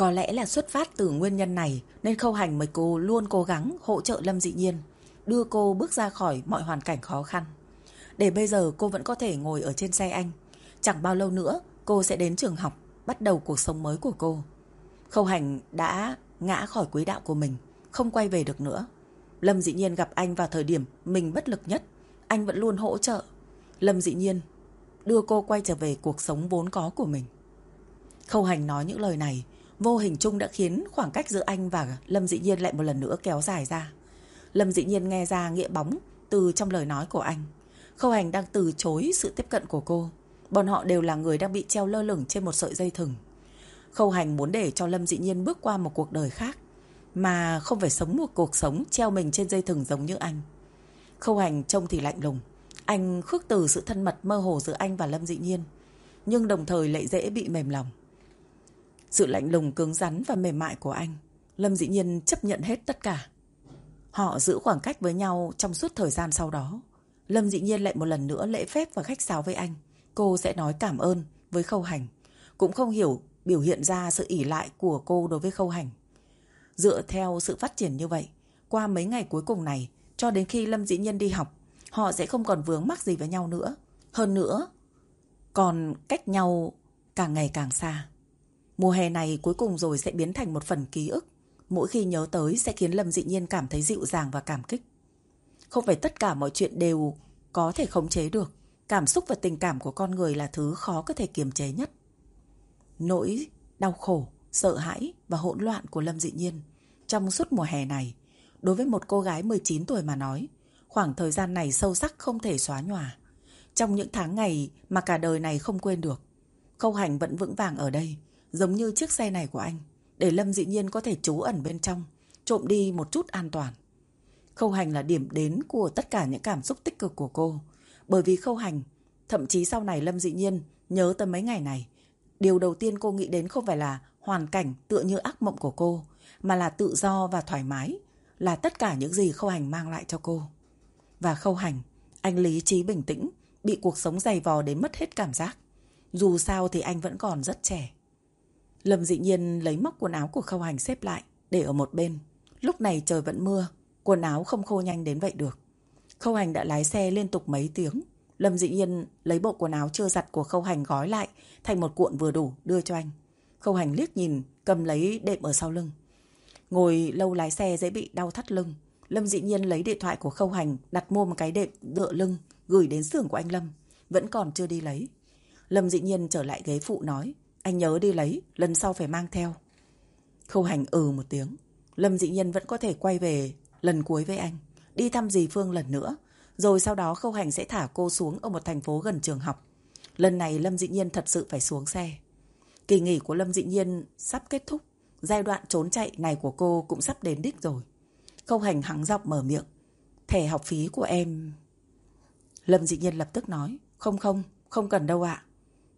Có lẽ là xuất phát từ nguyên nhân này nên Khâu Hành mời cô luôn cố gắng hỗ trợ Lâm Dị Nhiên, đưa cô bước ra khỏi mọi hoàn cảnh khó khăn. Để bây giờ cô vẫn có thể ngồi ở trên xe anh. Chẳng bao lâu nữa cô sẽ đến trường học, bắt đầu cuộc sống mới của cô. Khâu Hành đã ngã khỏi quỹ đạo của mình, không quay về được nữa. Lâm Dị Nhiên gặp anh vào thời điểm mình bất lực nhất, anh vẫn luôn hỗ trợ. Lâm Dị Nhiên đưa cô quay trở về cuộc sống vốn có của mình. Khâu Hành nói những lời này, vô hình chung đã khiến khoảng cách giữa anh và Lâm Dị Nhiên lại một lần nữa kéo dài ra. Lâm Dị Nhiên nghe ra nghĩa bóng từ trong lời nói của anh. Khâu Hành đang từ chối sự tiếp cận của cô. Bọn họ đều là người đang bị treo lơ lửng trên một sợi dây thừng. Khâu Hành muốn để cho Lâm Dị Nhiên bước qua một cuộc đời khác, mà không phải sống một cuộc sống treo mình trên dây thừng giống như anh. Khâu Hành trông thì lạnh lùng. Anh khước từ sự thân mật mơ hồ giữa anh và Lâm Dị Nhiên, nhưng đồng thời lại dễ bị mềm lòng. Sự lạnh lùng cứng rắn và mềm mại của anh, Lâm Dị Nhiên chấp nhận hết tất cả. Họ giữ khoảng cách với nhau trong suốt thời gian sau đó. Lâm Dị Nhiên lại một lần nữa lễ phép và khách sáo với anh. Cô sẽ nói cảm ơn với Khâu Hành. Cũng không hiểu biểu hiện ra sự ỉ lại của cô đối với Khâu Hành. Dựa theo sự phát triển như vậy, qua mấy ngày cuối cùng này, cho đến khi Lâm Dĩ Nhân đi học, họ sẽ không còn vướng mắc gì với nhau nữa. Hơn nữa, còn cách nhau càng ngày càng xa. Mùa hè này cuối cùng rồi sẽ biến thành một phần ký ức. Mỗi khi nhớ tới sẽ khiến Lâm Dị Nhiên cảm thấy dịu dàng và cảm kích. Không phải tất cả mọi chuyện đều có thể khống chế được. Cảm xúc và tình cảm của con người là thứ khó có thể kiềm chế nhất. Nỗi đau khổ, sợ hãi và hỗn loạn của Lâm Dị Nhiên trong suốt mùa hè này, đối với một cô gái 19 tuổi mà nói, khoảng thời gian này sâu sắc không thể xóa nhòa. Trong những tháng ngày mà cả đời này không quên được, Khâu Hành vẫn vững vàng ở đây, giống như chiếc xe này của anh, để Lâm Dị Nhiên có thể trú ẩn bên trong, trộm đi một chút an toàn. Khâu Hành là điểm đến của tất cả những cảm xúc tích cực của cô, bởi vì Khâu Hành, thậm chí sau này Lâm Dị Nhiên nhớ tới mấy ngày này, điều đầu tiên cô nghĩ đến không phải là hoàn cảnh tựa như ác mộng của cô, mà là tự do và thoải mái, là tất cả những gì Khâu Hành mang lại cho cô. Và Khâu Hành, anh lý trí bình tĩnh, bị cuộc sống dày vò đến mất hết cảm giác. Dù sao thì anh vẫn còn rất trẻ. Lâm dị nhiên lấy móc quần áo của Khâu Hành xếp lại, để ở một bên. Lúc này trời vẫn mưa, quần áo không khô nhanh đến vậy được. Khâu Hành đã lái xe liên tục mấy tiếng. Lâm dị nhiên lấy bộ quần áo chưa giặt của Khâu Hành gói lại thành một cuộn vừa đủ đưa cho anh. Khâu Hành liếc nhìn, cầm lấy đệm ở sau lưng. Ngồi lâu lái xe dễ bị đau thắt lưng. Lâm dị nhiên lấy điện thoại của Khâu Hành đặt mua một cái đệm dựa lưng gửi đến xưởng của anh Lâm. Vẫn còn chưa đi lấy. Lâm dị nhiên trở lại ghế phụ nói anh nhớ đi lấy, lần sau phải mang theo. Khâu Hành ừ một tiếng. Lâm dị Nhân vẫn có thể quay về lần cuối với anh. Đi thăm dì Phương lần nữa. Rồi sau đó Khâu Hành sẽ thả cô xuống ở một thành phố gần trường học. Lần này Lâm dị nhiên thật sự phải xuống xe. Kỳ nghỉ của Lâm dị nhiên sắp kết thúc. Giai đoạn trốn chạy này của cô cũng sắp đến đích rồi. Khâu hành hắng giọng mở miệng. Thẻ học phí của em... Lâm dị nhiên lập tức nói. Không không, không cần đâu ạ.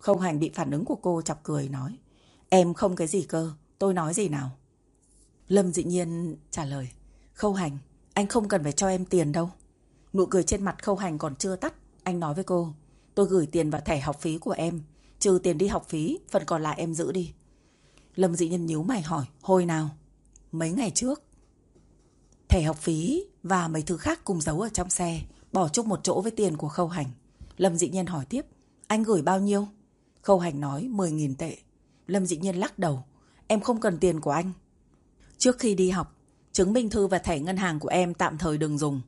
Khâu hành bị phản ứng của cô chọc cười nói. Em không cái gì cơ, tôi nói gì nào. Lâm dị nhiên trả lời. Khâu hành, anh không cần phải cho em tiền đâu. Nụ cười trên mặt khâu hành còn chưa tắt. Anh nói với cô. Tôi gửi tiền vào thẻ học phí của em. Trừ tiền đi học phí, phần còn lại em giữ đi. Lâm dị nhân nhíu mày hỏi, hồi nào? Mấy ngày trước. Thẻ học phí và mấy thứ khác cùng giấu ở trong xe, bỏ chung một chỗ với tiền của khâu hành. Lâm dị nhân hỏi tiếp, anh gửi bao nhiêu? Khâu hành nói 10.000 tệ. Lâm dị nhân lắc đầu, em không cần tiền của anh. Trước khi đi học, chứng minh thư và thẻ ngân hàng của em tạm thời đừng dùng.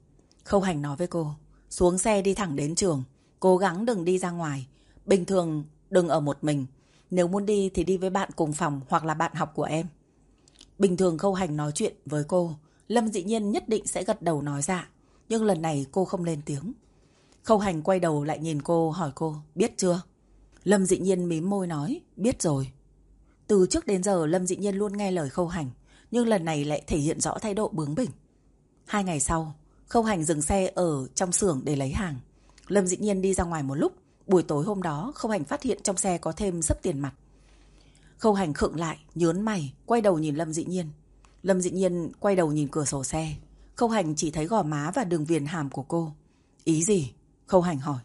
Khâu hành nói với cô, xuống xe đi thẳng đến trường, cố gắng đừng đi ra ngoài. Bình thường đừng ở một mình, nếu muốn đi thì đi với bạn cùng phòng hoặc là bạn học của em. Bình thường Khâu Hành nói chuyện với cô, Lâm dĩ nhiên nhất định sẽ gật đầu nói dạ. Nhưng lần này cô không lên tiếng. Khâu Hành quay đầu lại nhìn cô hỏi cô, biết chưa? Lâm dị nhiên mím môi nói, biết rồi. Từ trước đến giờ Lâm dị nhiên luôn nghe lời Khâu Hành, nhưng lần này lại thể hiện rõ thái độ bướng bỉnh. Hai ngày sau, Khâu Hành dừng xe ở trong xưởng để lấy hàng. Lâm dị nhiên đi ra ngoài một lúc, Buổi tối hôm đó, Khâu Hành phát hiện trong xe có thêm sấp tiền mặt. Khâu Hành khựng lại, nhớn mày, quay đầu nhìn Lâm Dị Nhiên. Lâm Dị Nhiên quay đầu nhìn cửa sổ xe. Khâu Hành chỉ thấy gò má và đường viền hàm của cô. Ý gì? Khâu Hành hỏi.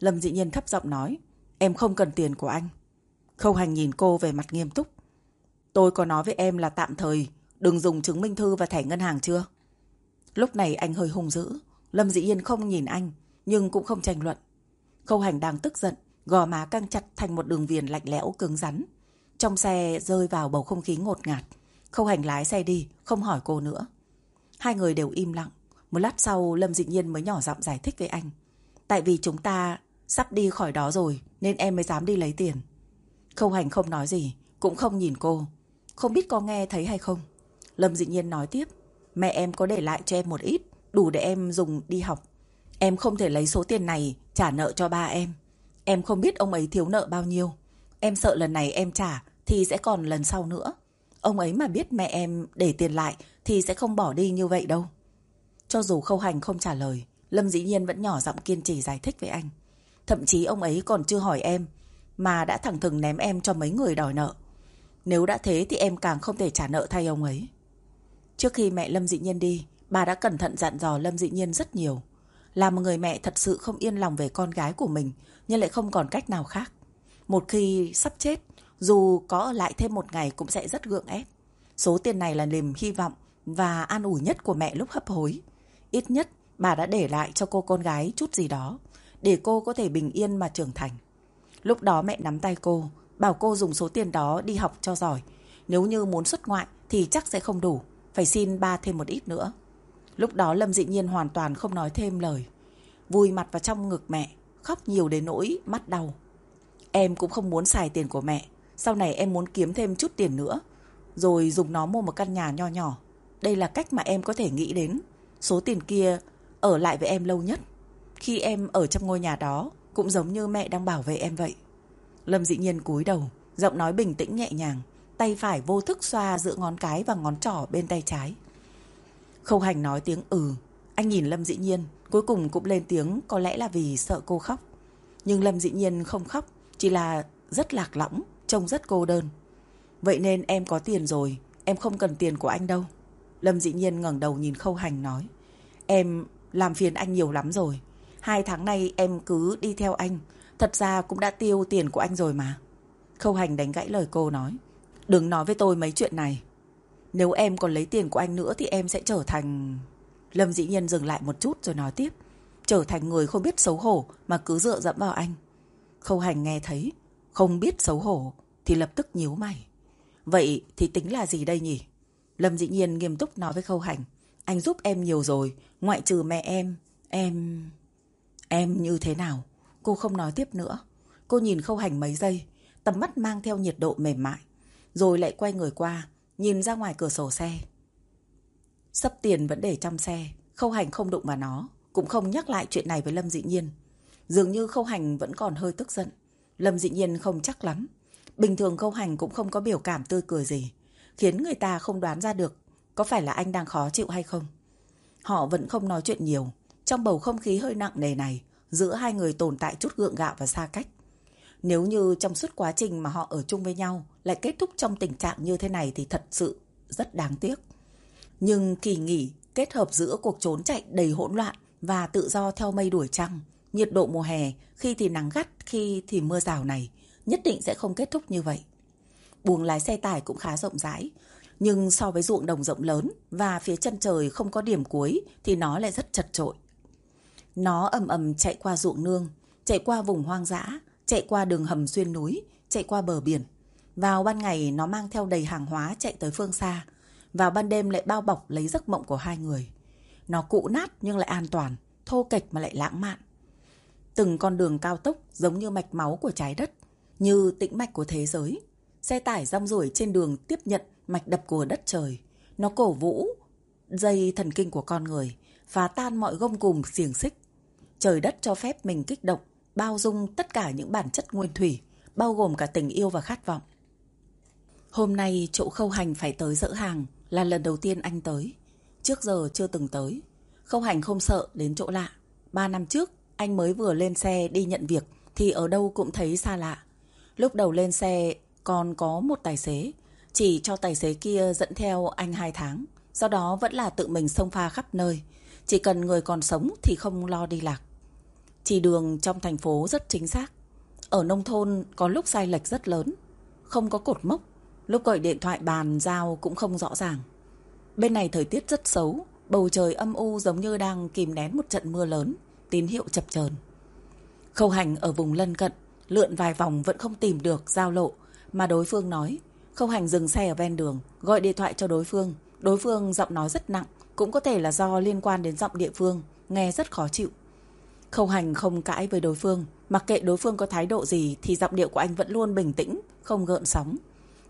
Lâm Dị Nhiên thấp giọng nói. Em không cần tiền của anh. Khâu Hành nhìn cô về mặt nghiêm túc. Tôi có nói với em là tạm thời, đừng dùng chứng minh thư và thẻ ngân hàng chưa? Lúc này anh hơi hung dữ. Lâm Dĩ Yên không nhìn anh, nhưng cũng không tranh luận. Khâu hành đang tức giận, gò má căng chặt thành một đường viền lạnh lẽo cứng rắn. Trong xe rơi vào bầu không khí ngột ngạt. Khâu hành lái xe đi, không hỏi cô nữa. Hai người đều im lặng. Một lát sau Lâm Dị Nhiên mới nhỏ giọng giải thích với anh. Tại vì chúng ta sắp đi khỏi đó rồi nên em mới dám đi lấy tiền. Khâu hành không nói gì, cũng không nhìn cô. Không biết có nghe thấy hay không. Lâm Dị Nhiên nói tiếp. Mẹ em có để lại cho em một ít, đủ để em dùng đi học. Em không thể lấy số tiền này trả nợ cho ba em. Em không biết ông ấy thiếu nợ bao nhiêu. Em sợ lần này em trả thì sẽ còn lần sau nữa. Ông ấy mà biết mẹ em để tiền lại thì sẽ không bỏ đi như vậy đâu. Cho dù khâu hành không trả lời, Lâm dĩ nhiên vẫn nhỏ giọng kiên trì giải thích với anh. Thậm chí ông ấy còn chưa hỏi em, mà đã thẳng thừng ném em cho mấy người đòi nợ. Nếu đã thế thì em càng không thể trả nợ thay ông ấy. Trước khi mẹ Lâm Dị Nhiên đi, bà đã cẩn thận dặn dò Lâm Dị Nhiên rất nhiều. Là một người mẹ thật sự không yên lòng về con gái của mình, nhưng lại không còn cách nào khác. Một khi sắp chết, dù có ở lại thêm một ngày cũng sẽ rất gượng ép. Số tiền này là niềm hy vọng và an ủi nhất của mẹ lúc hấp hối. Ít nhất, bà đã để lại cho cô con gái chút gì đó, để cô có thể bình yên mà trưởng thành. Lúc đó mẹ nắm tay cô, bảo cô dùng số tiền đó đi học cho giỏi. Nếu như muốn xuất ngoại thì chắc sẽ không đủ, phải xin ba thêm một ít nữa. Lúc đó Lâm dị nhiên hoàn toàn không nói thêm lời. Vùi mặt vào trong ngực mẹ, khóc nhiều đến nỗi mắt đau. Em cũng không muốn xài tiền của mẹ, sau này em muốn kiếm thêm chút tiền nữa, rồi dùng nó mua một căn nhà nho nhỏ. Đây là cách mà em có thể nghĩ đến. Số tiền kia ở lại với em lâu nhất. Khi em ở trong ngôi nhà đó, cũng giống như mẹ đang bảo vệ em vậy. Lâm dĩ nhiên cúi đầu, giọng nói bình tĩnh nhẹ nhàng, tay phải vô thức xoa giữa ngón cái và ngón trỏ bên tay trái. Khâu hành nói tiếng ừ, anh nhìn Lâm dĩ nhiên, cuối cùng cũng lên tiếng có lẽ là vì sợ cô khóc. Nhưng Lâm dĩ nhiên không khóc, chỉ là rất lạc lõng, trông rất cô đơn. Vậy nên em có tiền rồi, em không cần tiền của anh đâu. Lâm dĩ nhiên ngẩng đầu nhìn khâu hành nói. Em làm phiền anh nhiều lắm rồi. Hai tháng nay em cứ đi theo anh. Thật ra cũng đã tiêu tiền của anh rồi mà. Khâu hành đánh gãy lời cô nói. Đừng nói với tôi mấy chuyện này. Nếu em còn lấy tiền của anh nữa thì em sẽ trở thành... Lâm dĩ nhiên dừng lại một chút rồi nói tiếp. Trở thành người không biết xấu hổ mà cứ dựa dẫm vào anh. Khâu hành nghe thấy. Không biết xấu hổ thì lập tức nhíu mày. Vậy thì tính là gì đây nhỉ? Lâm dĩ nhiên nghiêm túc nói với khâu hành. Anh giúp em nhiều rồi, ngoại trừ mẹ em. Em... Em như thế nào? Cô không nói tiếp nữa. Cô nhìn khâu hành mấy giây, tầm mắt mang theo nhiệt độ mềm mại. Rồi lại quay người qua, nhìn ra ngoài cửa sổ xe. Sắp tiền vẫn để trong xe, khâu hành không đụng vào nó, cũng không nhắc lại chuyện này với Lâm Dị Nhiên. Dường như khâu hành vẫn còn hơi tức giận. Lâm Dị Nhiên không chắc lắm. Bình thường khâu hành cũng không có biểu cảm tươi cười gì, khiến người ta không đoán ra được có phải là anh đang khó chịu hay không. Họ vẫn không nói chuyện nhiều, trong bầu không khí hơi nặng nề này, giữa hai người tồn tại chút gượng gạo và xa cách. Nếu như trong suốt quá trình mà họ ở chung với nhau lại kết thúc trong tình trạng như thế này thì thật sự rất đáng tiếc. Nhưng kỳ nghỉ kết hợp giữa cuộc trốn chạy đầy hỗn loạn và tự do theo mây đuổi trăng, nhiệt độ mùa hè, khi thì nắng gắt, khi thì mưa rào này, nhất định sẽ không kết thúc như vậy. Buồng lái xe tải cũng khá rộng rãi, nhưng so với ruộng đồng rộng lớn và phía chân trời không có điểm cuối thì nó lại rất chật trội. Nó ầm ầm chạy qua ruộng nương, chạy qua vùng hoang dã, chạy qua đường hầm xuyên núi, chạy qua bờ biển. Vào ban ngày nó mang theo đầy hàng hóa chạy tới phương xa. Vào ban đêm lại bao bọc lấy giấc mộng của hai người. Nó cụ nát nhưng lại an toàn, thô kệch mà lại lãng mạn. Từng con đường cao tốc giống như mạch máu của trái đất, như tĩnh mạch của thế giới. Xe tải rong ruổi trên đường tiếp nhận mạch đập của đất trời. Nó cổ vũ dây thần kinh của con người, phá tan mọi gông cùm xiềng xích. Trời đất cho phép mình kích động, bao dung tất cả những bản chất nguyên thủy, bao gồm cả tình yêu và khát vọng. Hôm nay chỗ khâu hành phải tới dỡ hàng là lần đầu tiên anh tới. Trước giờ chưa từng tới. Khâu hành không sợ đến chỗ lạ. Ba năm trước, anh mới vừa lên xe đi nhận việc thì ở đâu cũng thấy xa lạ. Lúc đầu lên xe còn có một tài xế, chỉ cho tài xế kia dẫn theo anh hai tháng. Sau đó vẫn là tự mình xông pha khắp nơi. Chỉ cần người còn sống thì không lo đi lạc. Chỉ đường trong thành phố rất chính xác. Ở nông thôn có lúc sai lệch rất lớn. Không có cột mốc. Lúc gọi điện thoại bàn giao cũng không rõ ràng. Bên này thời tiết rất xấu, bầu trời âm u giống như đang kìm nén một trận mưa lớn, tín hiệu chập chờn. Khâu hành ở vùng lân cận, lượn vài vòng vẫn không tìm được giao lộ, mà đối phương nói. Khâu hành dừng xe ở ven đường, gọi điện thoại cho đối phương. Đối phương giọng nói rất nặng, cũng có thể là do liên quan đến giọng địa phương, nghe rất khó chịu. Khâu hành không cãi với đối phương, mặc kệ đối phương có thái độ gì thì giọng điệu của anh vẫn luôn bình tĩnh, không gợn sóng.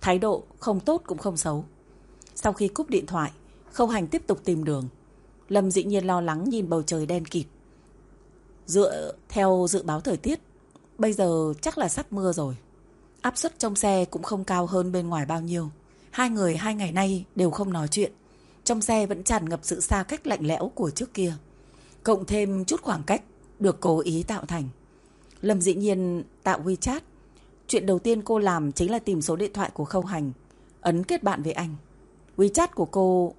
Thái độ không tốt cũng không xấu. Sau khi cúp điện thoại, Khâu hành tiếp tục tìm đường. Lâm dĩ nhiên lo lắng nhìn bầu trời đen kịt. Dựa theo dự báo thời tiết, bây giờ chắc là sắp mưa rồi. Áp suất trong xe cũng không cao hơn bên ngoài bao nhiêu. Hai người hai ngày nay đều không nói chuyện. Trong xe vẫn tràn ngập sự xa cách lạnh lẽo của trước kia. Cộng thêm chút khoảng cách được cố ý tạo thành. Lâm dĩ nhiên tạo WeChat. Chuyện đầu tiên cô làm chính là tìm số điện thoại của Khâu Hành, ấn kết bạn với anh. WeChat của cô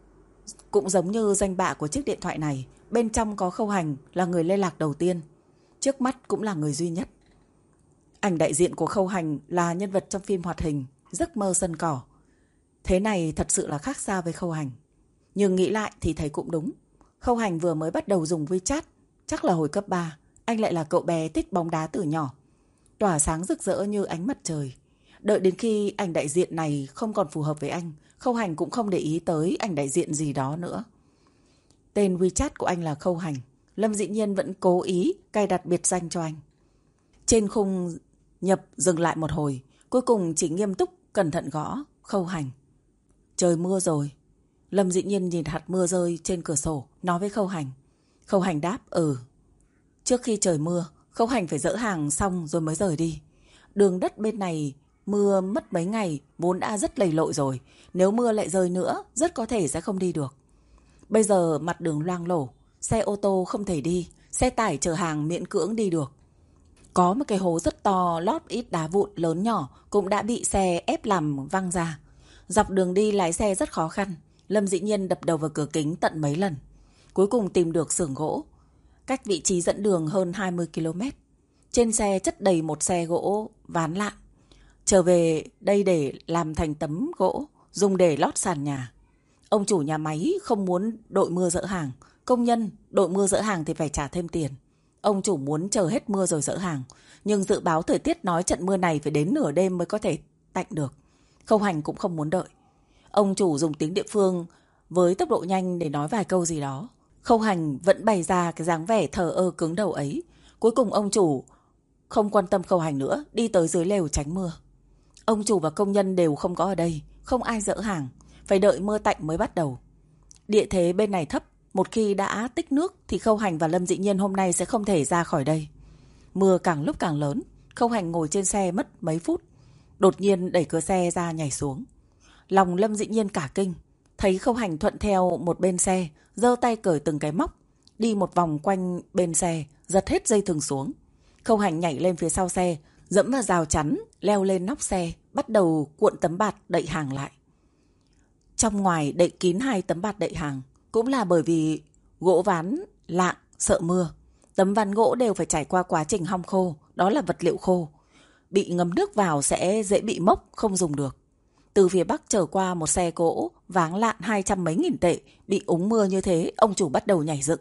cũng giống như danh bạ của chiếc điện thoại này, bên trong có Khâu Hành là người liên lạc đầu tiên. Trước mắt cũng là người duy nhất. Ảnh đại diện của Khâu Hành là nhân vật trong phim hoạt hình Giấc mơ sân cỏ. Thế này thật sự là khác xa với Khâu Hành. Nhưng nghĩ lại thì thấy cũng đúng. Khâu Hành vừa mới bắt đầu dùng WeChat, chắc là hồi cấp 3. Anh lại là cậu bé thích bóng đá từ nhỏ. Tỏa sáng rực rỡ như ánh mặt trời. Đợi đến khi ảnh đại diện này không còn phù hợp với anh, Khâu Hành cũng không để ý tới ảnh đại diện gì đó nữa. Tên WeChat của anh là Khâu Hành. Lâm dĩ nhiên vẫn cố ý cài đặt biệt danh cho anh. Trên khung nhập dừng lại một hồi, cuối cùng chỉ nghiêm túc cẩn thận gõ Khâu Hành. Trời mưa rồi. Lâm dĩ nhiên nhìn hạt mưa rơi trên cửa sổ, nói với Khâu Hành. Khâu Hành đáp, ừ. Trước khi trời mưa, Khâu Hành phải dỡ hàng xong rồi mới rời đi. Đường đất bên này mưa mất mấy ngày vốn đã rất lầy lội rồi. Nếu mưa lại rơi nữa, rất có thể sẽ không đi được. Bây giờ mặt đường loang lổ, xe ô tô không thể đi, xe tải chở hàng miễn cưỡng đi được. Có một cái hố rất to, lót ít đá vụn lớn nhỏ cũng đã bị xe ép làm văng ra. Dọc đường đi lái xe rất khó khăn. Lâm dĩ nhiên đập đầu vào cửa kính tận mấy lần. Cuối cùng tìm được xưởng gỗ. Cách vị trí dẫn đường hơn 20 km. Trên xe chất đầy một xe gỗ ván lạ. Trở về đây để làm thành tấm gỗ, dùng để lót sàn nhà. Ông chủ nhà máy không muốn đội mưa dỡ hàng. Công nhân đội mưa dỡ hàng thì phải trả thêm tiền. Ông chủ muốn chờ hết mưa rồi dỡ hàng. Nhưng dự báo thời tiết nói trận mưa này phải đến nửa đêm mới có thể tạnh được. Khâu hành cũng không muốn đợi. Ông chủ dùng tiếng địa phương với tốc độ nhanh để nói vài câu gì đó. Khâu hành vẫn bày ra cái dáng vẻ thờ ơ cứng đầu ấy. Cuối cùng ông chủ không quan tâm khâu hành nữa, đi tới dưới lều tránh mưa. Ông chủ và công nhân đều không có ở đây, không ai dỡ hàng, phải đợi mưa tạnh mới bắt đầu. Địa thế bên này thấp, một khi đã tích nước thì Khâu Hành và Lâm Dị Nhiên hôm nay sẽ không thể ra khỏi đây. Mưa càng lúc càng lớn, Khâu Hành ngồi trên xe mất mấy phút, đột nhiên đẩy cửa xe ra nhảy xuống. Lòng Lâm Dị Nhiên cả kinh, thấy Khâu Hành thuận theo một bên xe, giơ tay cởi từng cái móc, đi một vòng quanh bên xe, giật hết dây thừng xuống. Khâu Hành nhảy lên phía sau xe, dẫm vào rào chắn, leo lên nóc xe, bắt đầu cuộn tấm bạt đậy hàng lại. Trong ngoài đậy kín hai tấm bạt đậy hàng, cũng là bởi vì gỗ ván lạng, sợ mưa. Tấm ván gỗ đều phải trải qua quá trình hong khô, đó là vật liệu khô. Bị ngấm nước vào sẽ dễ bị mốc, không dùng được. Từ phía Bắc trở qua một xe cỗ váng lạn hai trăm mấy nghìn tệ, bị úng mưa như thế, ông chủ bắt đầu nhảy dựng.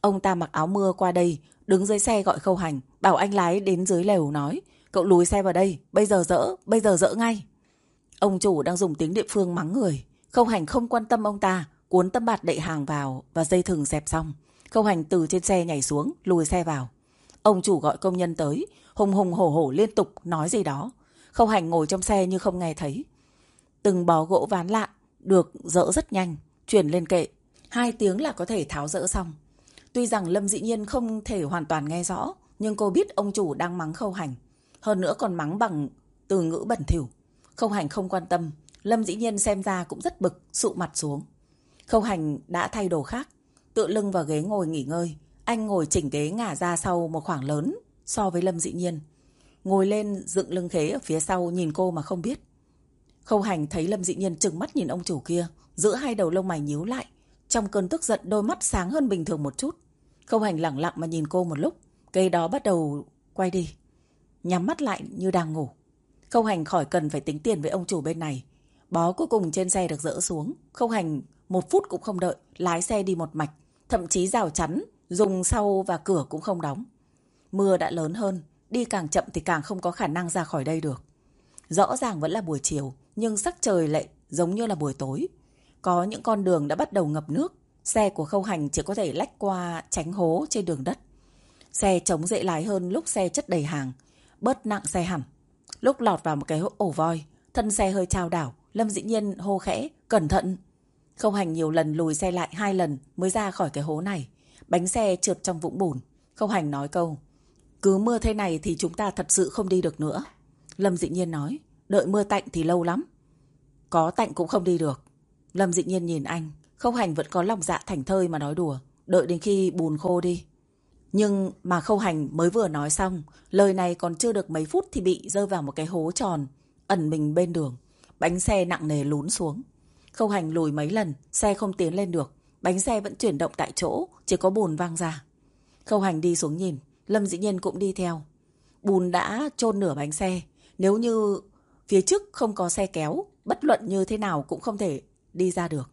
Ông ta mặc áo mưa qua đây, đứng dưới xe gọi khâu hành, bảo anh lái đến dưới lều nói, cậu lùi xe vào đây, bây giờ dỡ, bây giờ dỡ ngay. Ông chủ đang dùng tiếng địa phương mắng người, khâu hành không quan tâm ông ta, cuốn tấm bạt đậy hàng vào và dây thừng dẹp xong. Khâu hành từ trên xe nhảy xuống, lùi xe vào. Ông chủ gọi công nhân tới, hùng hùng hổ hổ liên tục nói gì đó. Khâu hành ngồi trong xe như không nghe thấy. Từng bó gỗ ván lạ, được dỡ rất nhanh, chuyển lên kệ. Hai tiếng là có thể tháo dỡ xong. Tuy rằng Lâm dĩ nhiên không thể hoàn toàn nghe rõ, nhưng cô biết ông chủ đang mắng khâu hành. Hơn nữa còn mắng bằng từ ngữ bẩn thỉu. Khâu hành không quan tâm, Lâm dĩ nhiên xem ra cũng rất bực, sụ mặt xuống. Khâu hành đã thay đồ khác, tự lưng vào ghế ngồi nghỉ ngơi. Anh ngồi chỉnh ghế ngả ra sau một khoảng lớn so với Lâm dĩ nhiên. Ngồi lên dựng lưng khế ở phía sau nhìn cô mà không biết. Khâu hành thấy Lâm Dị nhiên trừng mắt nhìn ông chủ kia, giữa hai đầu lông mày nhíu lại. Trong cơn tức giận đôi mắt sáng hơn bình thường một chút. Khâu hành lặng lặng mà nhìn cô một lúc, cây đó bắt đầu quay đi. Nhắm mắt lại như đang ngủ. Khâu hành khỏi cần phải tính tiền với ông chủ bên này. Bó cuối cùng trên xe được dỡ xuống, Khâu Hành một phút cũng không đợi, lái xe đi một mạch, thậm chí rào chắn, dùng sau và cửa cũng không đóng. Mưa đã lớn hơn, đi càng chậm thì càng không có khả năng ra khỏi đây được. Rõ ràng vẫn là buổi chiều, nhưng sắc trời lại giống như là buổi tối. Có những con đường đã bắt đầu ngập nước, xe của khâu hành chỉ có thể lách qua tránh hố trên đường đất. Xe chống dễ lái hơn lúc xe chất đầy hàng, bớt nặng xe hẳn. Lúc lọt vào một cái ổ voi, thân xe hơi trao đảo, Lâm dĩ nhiên hô khẽ, cẩn thận. Khâu hành nhiều lần lùi xe lại hai lần mới ra khỏi cái hố này. Bánh xe trượt trong vũng bùn. Khâu hành nói câu, cứ mưa thế này thì chúng ta thật sự không đi được nữa. Lâm dĩ nhiên nói, đợi mưa tạnh thì lâu lắm. Có tạnh cũng không đi được. Lâm dĩ nhiên nhìn anh, Khâu hành vẫn có lòng dạ thành thơi mà nói đùa, đợi đến khi bùn khô đi. Nhưng mà khâu hành mới vừa nói xong, lời này còn chưa được mấy phút thì bị rơi vào một cái hố tròn, ẩn mình bên đường. Bánh xe nặng nề lún xuống. Khâu hành lùi mấy lần, xe không tiến lên được. Bánh xe vẫn chuyển động tại chỗ, chỉ có bùn vang ra. Khâu hành đi xuống nhìn, Lâm dĩ nhiên cũng đi theo. Bùn đã chôn nửa bánh xe. Nếu như phía trước không có xe kéo, bất luận như thế nào cũng không thể đi ra được.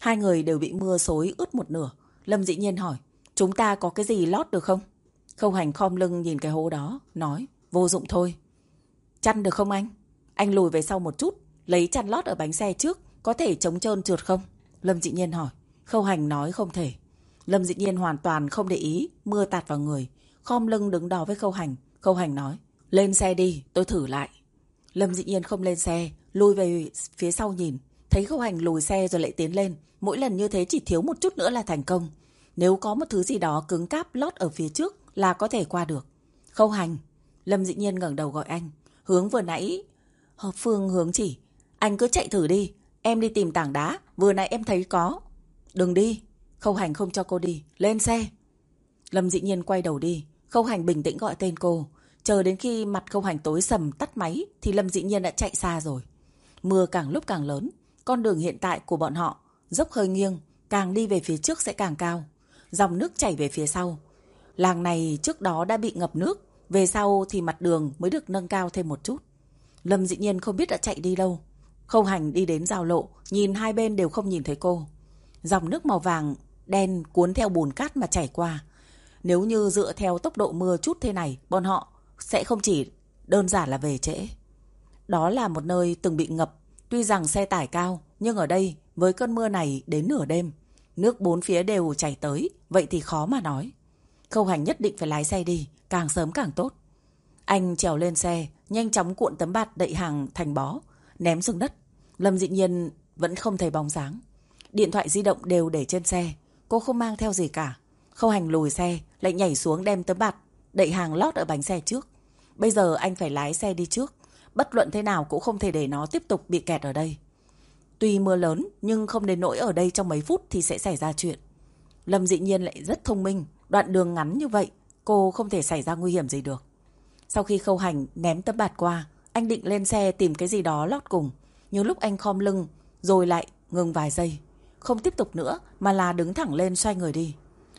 Hai người đều bị mưa xối ướt một nửa. Lâm dĩ nhiên hỏi, chúng ta có cái gì lót được không? Khâu hành khom lưng nhìn cái hố đó, nói, vô dụng thôi. Chăn được không anh? Anh lùi về sau một chút, lấy chăn lót ở bánh xe trước, có thể chống trơn trượt không? Lâm dĩ nhiên hỏi. Khâu hành nói không thể. Lâm dĩ nhiên hoàn toàn không để ý, mưa tạt vào người. Khom lưng đứng đó với khâu hành. Khâu hành nói, lên xe đi, tôi thử lại. Lâm dĩ nhiên không lên xe, lùi về phía sau nhìn. Thấy khâu hành lùi xe rồi lại tiến lên. Mỗi lần như thế chỉ thiếu một chút nữa là thành công. Nếu có một thứ gì đó cứng cáp lót ở phía trước là có thể qua được. Khâu hành. Lâm dĩ nhiên ngẩng đầu gọi anh. Hướng vừa nãy... Phương hướng chỉ. Anh cứ chạy thử đi. Em đi tìm tảng đá. Vừa nãy em thấy có. Đừng đi. Khâu hành không cho cô đi. Lên xe. Lâm dĩ nhiên quay đầu đi. Khâu hành bình tĩnh gọi tên cô. Chờ đến khi mặt khâu hành tối sầm tắt máy thì Lâm dĩ nhiên đã chạy xa rồi. Mưa càng lúc càng lớn. Con đường hiện tại của bọn họ dốc hơi nghiêng. Càng đi về phía trước sẽ càng cao. Dòng nước chảy về phía sau. Làng này trước đó đã bị ngập nước. Về sau thì mặt đường mới được nâng cao thêm một chút. Lâm dĩ nhiên không biết đã chạy đi đâu. Khâu hành đi đến giao lộ, nhìn hai bên đều không nhìn thấy cô. Dòng nước màu vàng, đen cuốn theo bùn cát mà chảy qua. Nếu như dựa theo tốc độ mưa chút thế này, bọn họ sẽ không chỉ đơn giản là về trễ. Đó là một nơi từng bị ngập, tuy rằng xe tải cao, nhưng ở đây với cơn mưa này đến nửa đêm, nước bốn phía đều chảy tới, vậy thì khó mà nói. Khâu hành nhất định phải lái xe đi, càng sớm càng tốt. Anh trèo lên xe, nhanh chóng cuộn tấm bạt đậy hàng thành bó, ném xuống đất. Lâm dị nhiên vẫn không thấy bóng dáng. Điện thoại di động đều để trên xe. Cô không mang theo gì cả. Khâu hành lùi xe, lại nhảy xuống đem tấm bạt, đậy hàng lót ở bánh xe trước. Bây giờ anh phải lái xe đi trước. Bất luận thế nào cũng không thể để nó tiếp tục bị kẹt ở đây. Tuy mưa lớn, nhưng không đến nỗi ở đây trong mấy phút thì sẽ xảy ra chuyện. Lâm dị nhiên lại rất thông minh. Đoạn đường ngắn như vậy, cô không thể xảy ra nguy hiểm gì được. Sau khi khâu hành ném tấm bạt qua, anh định lên xe tìm cái gì đó lót cùng. Nhưng lúc anh khom lưng, rồi lại ngừng vài giây. Không tiếp tục nữa, mà là đứng thẳng lên xoay người đi.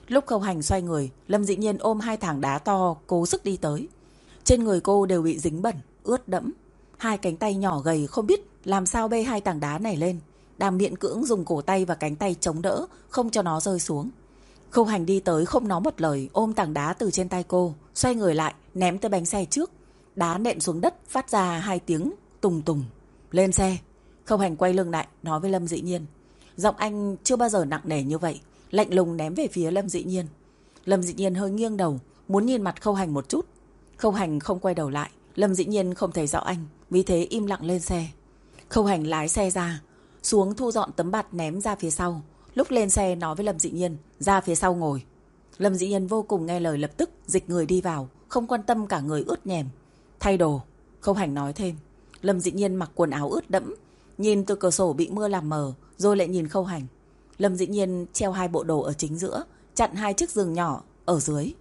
Lúc khâu hành xoay người, Lâm dĩ nhiên ôm hai thằng đá to, cố sức đi tới. Trên người cô đều bị dính bẩn, ướt đẫm. Hai cánh tay nhỏ gầy không biết làm sao bê hai tảng đá này lên. Đang miệng cưỡng dùng cổ tay và cánh tay chống đỡ, không cho nó rơi xuống. Khâu hành đi tới không nói một lời, ôm tảng đá từ trên tay cô, xoay người lại, ném tới bánh xe trước. Đá nện xuống đất, phát ra hai tiếng tùng tùng. Lên xe. Khâu hành quay lưng lại, nói với Lâm dĩ nhiên. Giọng anh chưa bao giờ nặng nề như vậy, lạnh lùng ném về phía Lâm dị nhiên. Lâm dị nhiên hơi nghiêng đầu, muốn nhìn mặt khâu hành một chút. Khâu hành không quay đầu lại, Lâm dị nhiên không thấy rõ anh, vì thế im lặng lên xe. Khâu hành lái xe ra, xuống thu dọn tấm bạt ném ra phía sau. Lúc lên xe nói với Lâm Dị Nhiên, ra phía sau ngồi. Lâm Dị Nhiên vô cùng nghe lời lập tức, dịch người đi vào, không quan tâm cả người ướt nhèm. Thay đồ, Khâu Hành nói thêm. Lâm Dị Nhiên mặc quần áo ướt đẫm, nhìn từ cửa sổ bị mưa làm mờ, rồi lại nhìn Khâu Hành. Lâm Dị Nhiên treo hai bộ đồ ở chính giữa, chặn hai chiếc giường nhỏ ở dưới.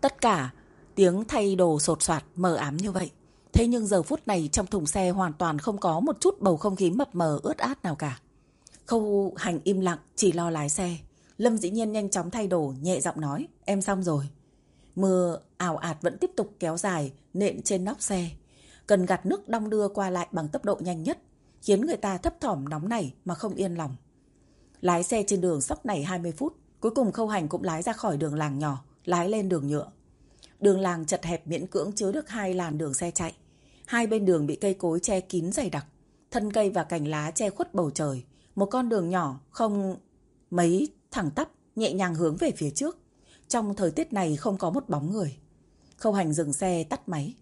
Tất cả tiếng thay đồ sột soạt mờ ám như vậy. Thế nhưng giờ phút này trong thùng xe hoàn toàn không có một chút bầu không khí mập mờ ướt át nào cả. Khâu hành im lặng, chỉ lo lái xe. Lâm dĩ nhiên nhanh chóng thay đồ, nhẹ giọng nói, em xong rồi. Mưa ảo ạt vẫn tiếp tục kéo dài, nện trên nóc xe. Cần gạt nước đong đưa qua lại bằng tốc độ nhanh nhất. khiến người ta thấp thỏm nóng nảy mà không yên lòng. Lái xe trên đường sóc nảy 20 phút, cuối cùng khâu hành cũng lái ra khỏi đường làng nhỏ, lái lên đường nhựa. Đường làng chật hẹp miễn cưỡng chứa được hai làn đường xe chạy. Hai bên đường bị cây cối che kín dày đặc, thân cây và cành lá che khuất bầu trời. Một con đường nhỏ không mấy thẳng tắp, nhẹ nhàng hướng về phía trước. Trong thời tiết này không có một bóng người. Khâu hành dừng xe tắt máy.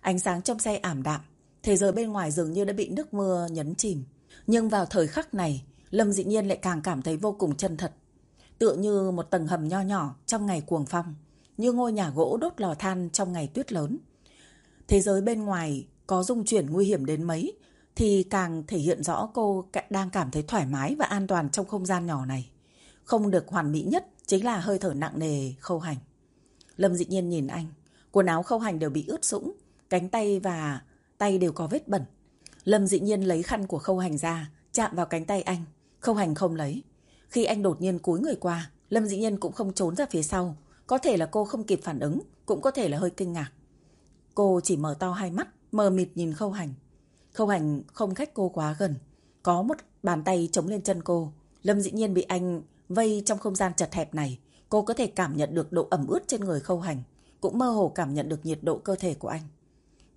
Ánh sáng trong xe ảm đạm. Thế giới bên ngoài dường như đã bị nước mưa nhấn chìm. Nhưng vào thời khắc này, Lâm dị nhiên lại càng cảm thấy vô cùng chân thật. Tựa như một tầng hầm nho nhỏ trong ngày cuồng phong. Như ngôi nhà gỗ đốt lò than trong ngày tuyết lớn. Thế giới bên ngoài có dung chuyển nguy hiểm đến mấy thì càng thể hiện rõ cô đang cảm thấy thoải mái và an toàn trong không gian nhỏ này. Không được hoàn mỹ nhất chính là hơi thở nặng nề khâu hành. Lâm dị nhiên nhìn anh. Quần áo khâu hành đều bị ướt sũng, cánh tay và tay đều có vết bẩn. Lâm dị nhiên lấy khăn của khâu hành ra, chạm vào cánh tay anh. Khâu hành không lấy. Khi anh đột nhiên cúi người qua, Lâm dị nhân cũng không trốn ra phía sau. Có thể là cô không kịp phản ứng, cũng có thể là hơi kinh ngạc. Cô chỉ mở to hai mắt, mờ mịt nhìn khâu hành. Khâu hành không cách cô quá gần. Có một bàn tay chống lên chân cô. Lâm dĩ nhiên bị anh vây trong không gian chật hẹp này. Cô có thể cảm nhận được độ ẩm ướt trên người khâu hành. Cũng mơ hồ cảm nhận được nhiệt độ cơ thể của anh.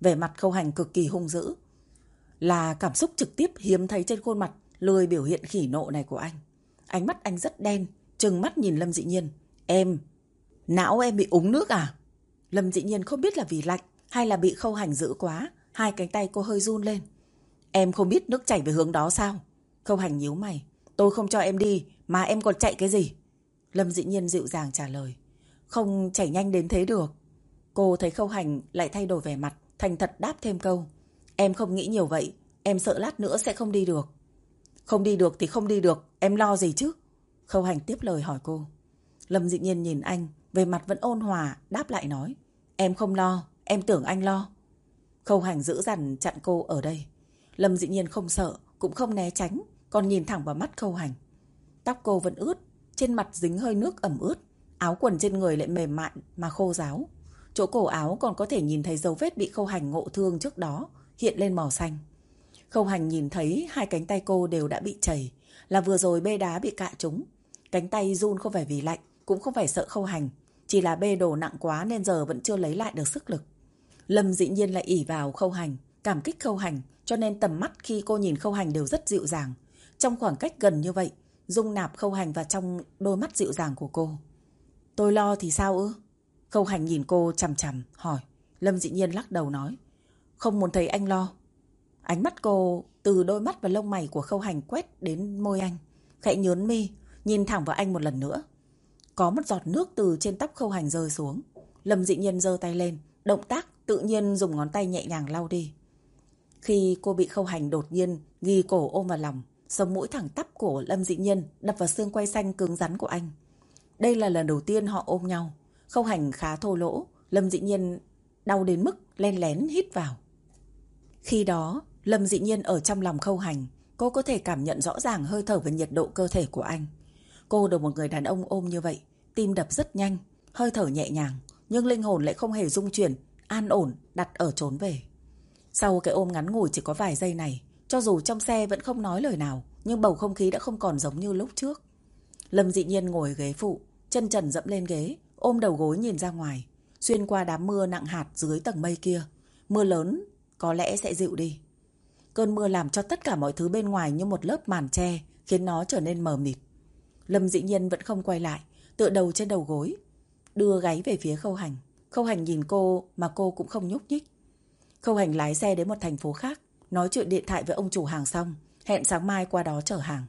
Vẻ mặt khâu hành cực kỳ hung dữ. Là cảm xúc trực tiếp hiếm thấy trên khuôn mặt lười biểu hiện khỉ nộ này của anh. Ánh mắt anh rất đen, trừng mắt nhìn Lâm dị nhiên. Em, não em bị úng nước à? Lâm dị nhiên không biết là vì lạnh hay là bị khâu hành dữ quá. Hai cánh tay cô hơi run lên. Em không biết nước chảy về hướng đó sao? Khâu hành nhíu mày. Tôi không cho em đi, mà em còn chạy cái gì? Lâm dị nhiên dịu dàng trả lời. Không chảy nhanh đến thế được. Cô thấy khâu hành lại thay đổi vẻ mặt, thành thật đáp thêm câu. Em không nghĩ nhiều vậy, em sợ lát nữa sẽ không đi được. Không đi được thì không đi được, em lo gì chứ? Khâu hành tiếp lời hỏi cô. Lâm dị nhiên nhìn anh, về mặt vẫn ôn hòa, đáp lại nói. Em không lo, em tưởng anh lo. Khâu hành giữ dằn chặn cô ở đây. Lâm dị nhiên không sợ, cũng không né tránh, còn nhìn thẳng vào mắt khâu hành. Tóc cô vẫn ướt, trên mặt dính hơi nước ẩm ướt, áo quần trên người lại mềm mại mà khô ráo. Chỗ cổ áo còn có thể nhìn thấy dấu vết bị khâu hành ngộ thương trước đó, hiện lên màu xanh. Khâu hành nhìn thấy hai cánh tay cô đều đã bị chảy, là vừa rồi bê đá bị cạ trúng. Cánh tay run không phải vì lạnh, cũng không phải sợ khâu hành, chỉ là bê đồ nặng quá nên giờ vẫn chưa lấy lại được sức lực. Lâm dĩ nhiên lại ỉ vào khâu hành, cảm kích khâu hành, cho nên tầm mắt khi cô nhìn khâu hành đều rất dịu dàng. Trong khoảng cách gần như vậy, dung nạp khâu hành vào trong đôi mắt dịu dàng của cô. Tôi lo thì sao ư? Khâu hành nhìn cô chằm chằm, hỏi. Lâm dĩ nhiên lắc đầu nói. Không muốn thấy anh lo. Ánh mắt cô từ đôi mắt và lông mày của khâu hành quét đến môi anh. Khẽ nhớn mi, nhìn thẳng vào anh một lần nữa. Có một giọt nước từ trên tóc khâu hành rơi xuống. Lâm dị nhiên giơ tay lên, động tác tự nhiên dùng ngón tay nhẹ nhàng lau đi. Khi cô bị khâu hành đột nhiên ghi cổ ôm vào lòng, sống mũi thẳng tắp của Lâm dị nhiên đập vào xương quay xanh cứng rắn của anh. Đây là lần đầu tiên họ ôm nhau. Khâu hành khá thô lỗ, Lâm dị nhiên đau đến mức len lén hít vào. Khi đó, Lâm dị nhiên ở trong lòng khâu hành, cô có thể cảm nhận rõ ràng hơi thở và nhiệt độ cơ thể của anh. Cô được một người đàn ông ôm như vậy, tim đập rất nhanh, hơi thở nhẹ nhàng, nhưng linh hồn lại không hề rung chuyển, an ổn, đặt ở trốn về. Sau cái ôm ngắn ngủi chỉ có vài giây này, cho dù trong xe vẫn không nói lời nào, nhưng bầu không khí đã không còn giống như lúc trước. Lâm dị nhiên ngồi ghế phụ, chân trần dẫm lên ghế, ôm đầu gối nhìn ra ngoài, xuyên qua đám mưa nặng hạt dưới tầng mây kia. Mưa lớn có lẽ sẽ dịu đi. Cơn mưa làm cho tất cả mọi thứ bên ngoài như một lớp màn che, khiến nó trở nên mờ mịt. Lâm dĩ nhiên vẫn không quay lại, tựa đầu trên đầu gối, đưa gáy về phía khâu hành. Khâu hành nhìn cô mà cô cũng không nhúc nhích. Khâu hành lái xe đến một thành phố khác, nói chuyện điện thoại với ông chủ hàng xong, hẹn sáng mai qua đó chở hàng.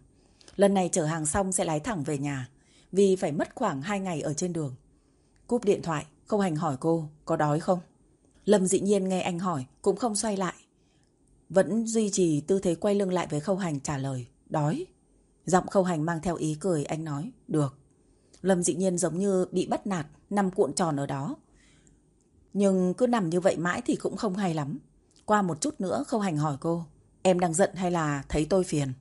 Lần này chở hàng xong sẽ lái thẳng về nhà, vì phải mất khoảng 2 ngày ở trên đường. Cúp điện thoại, Khâu hành hỏi cô, có đói không? Lâm dị nhiên nghe anh hỏi, cũng không xoay lại. Vẫn duy trì tư thế quay lưng lại với khâu hành trả lời, đói. Giọng khâu hành mang theo ý cười, anh nói, được. Lâm dị nhiên giống như bị bắt nạt, nằm cuộn tròn ở đó. Nhưng cứ nằm như vậy mãi thì cũng không hay lắm. Qua một chút nữa khâu hành hỏi cô, em đang giận hay là thấy tôi phiền?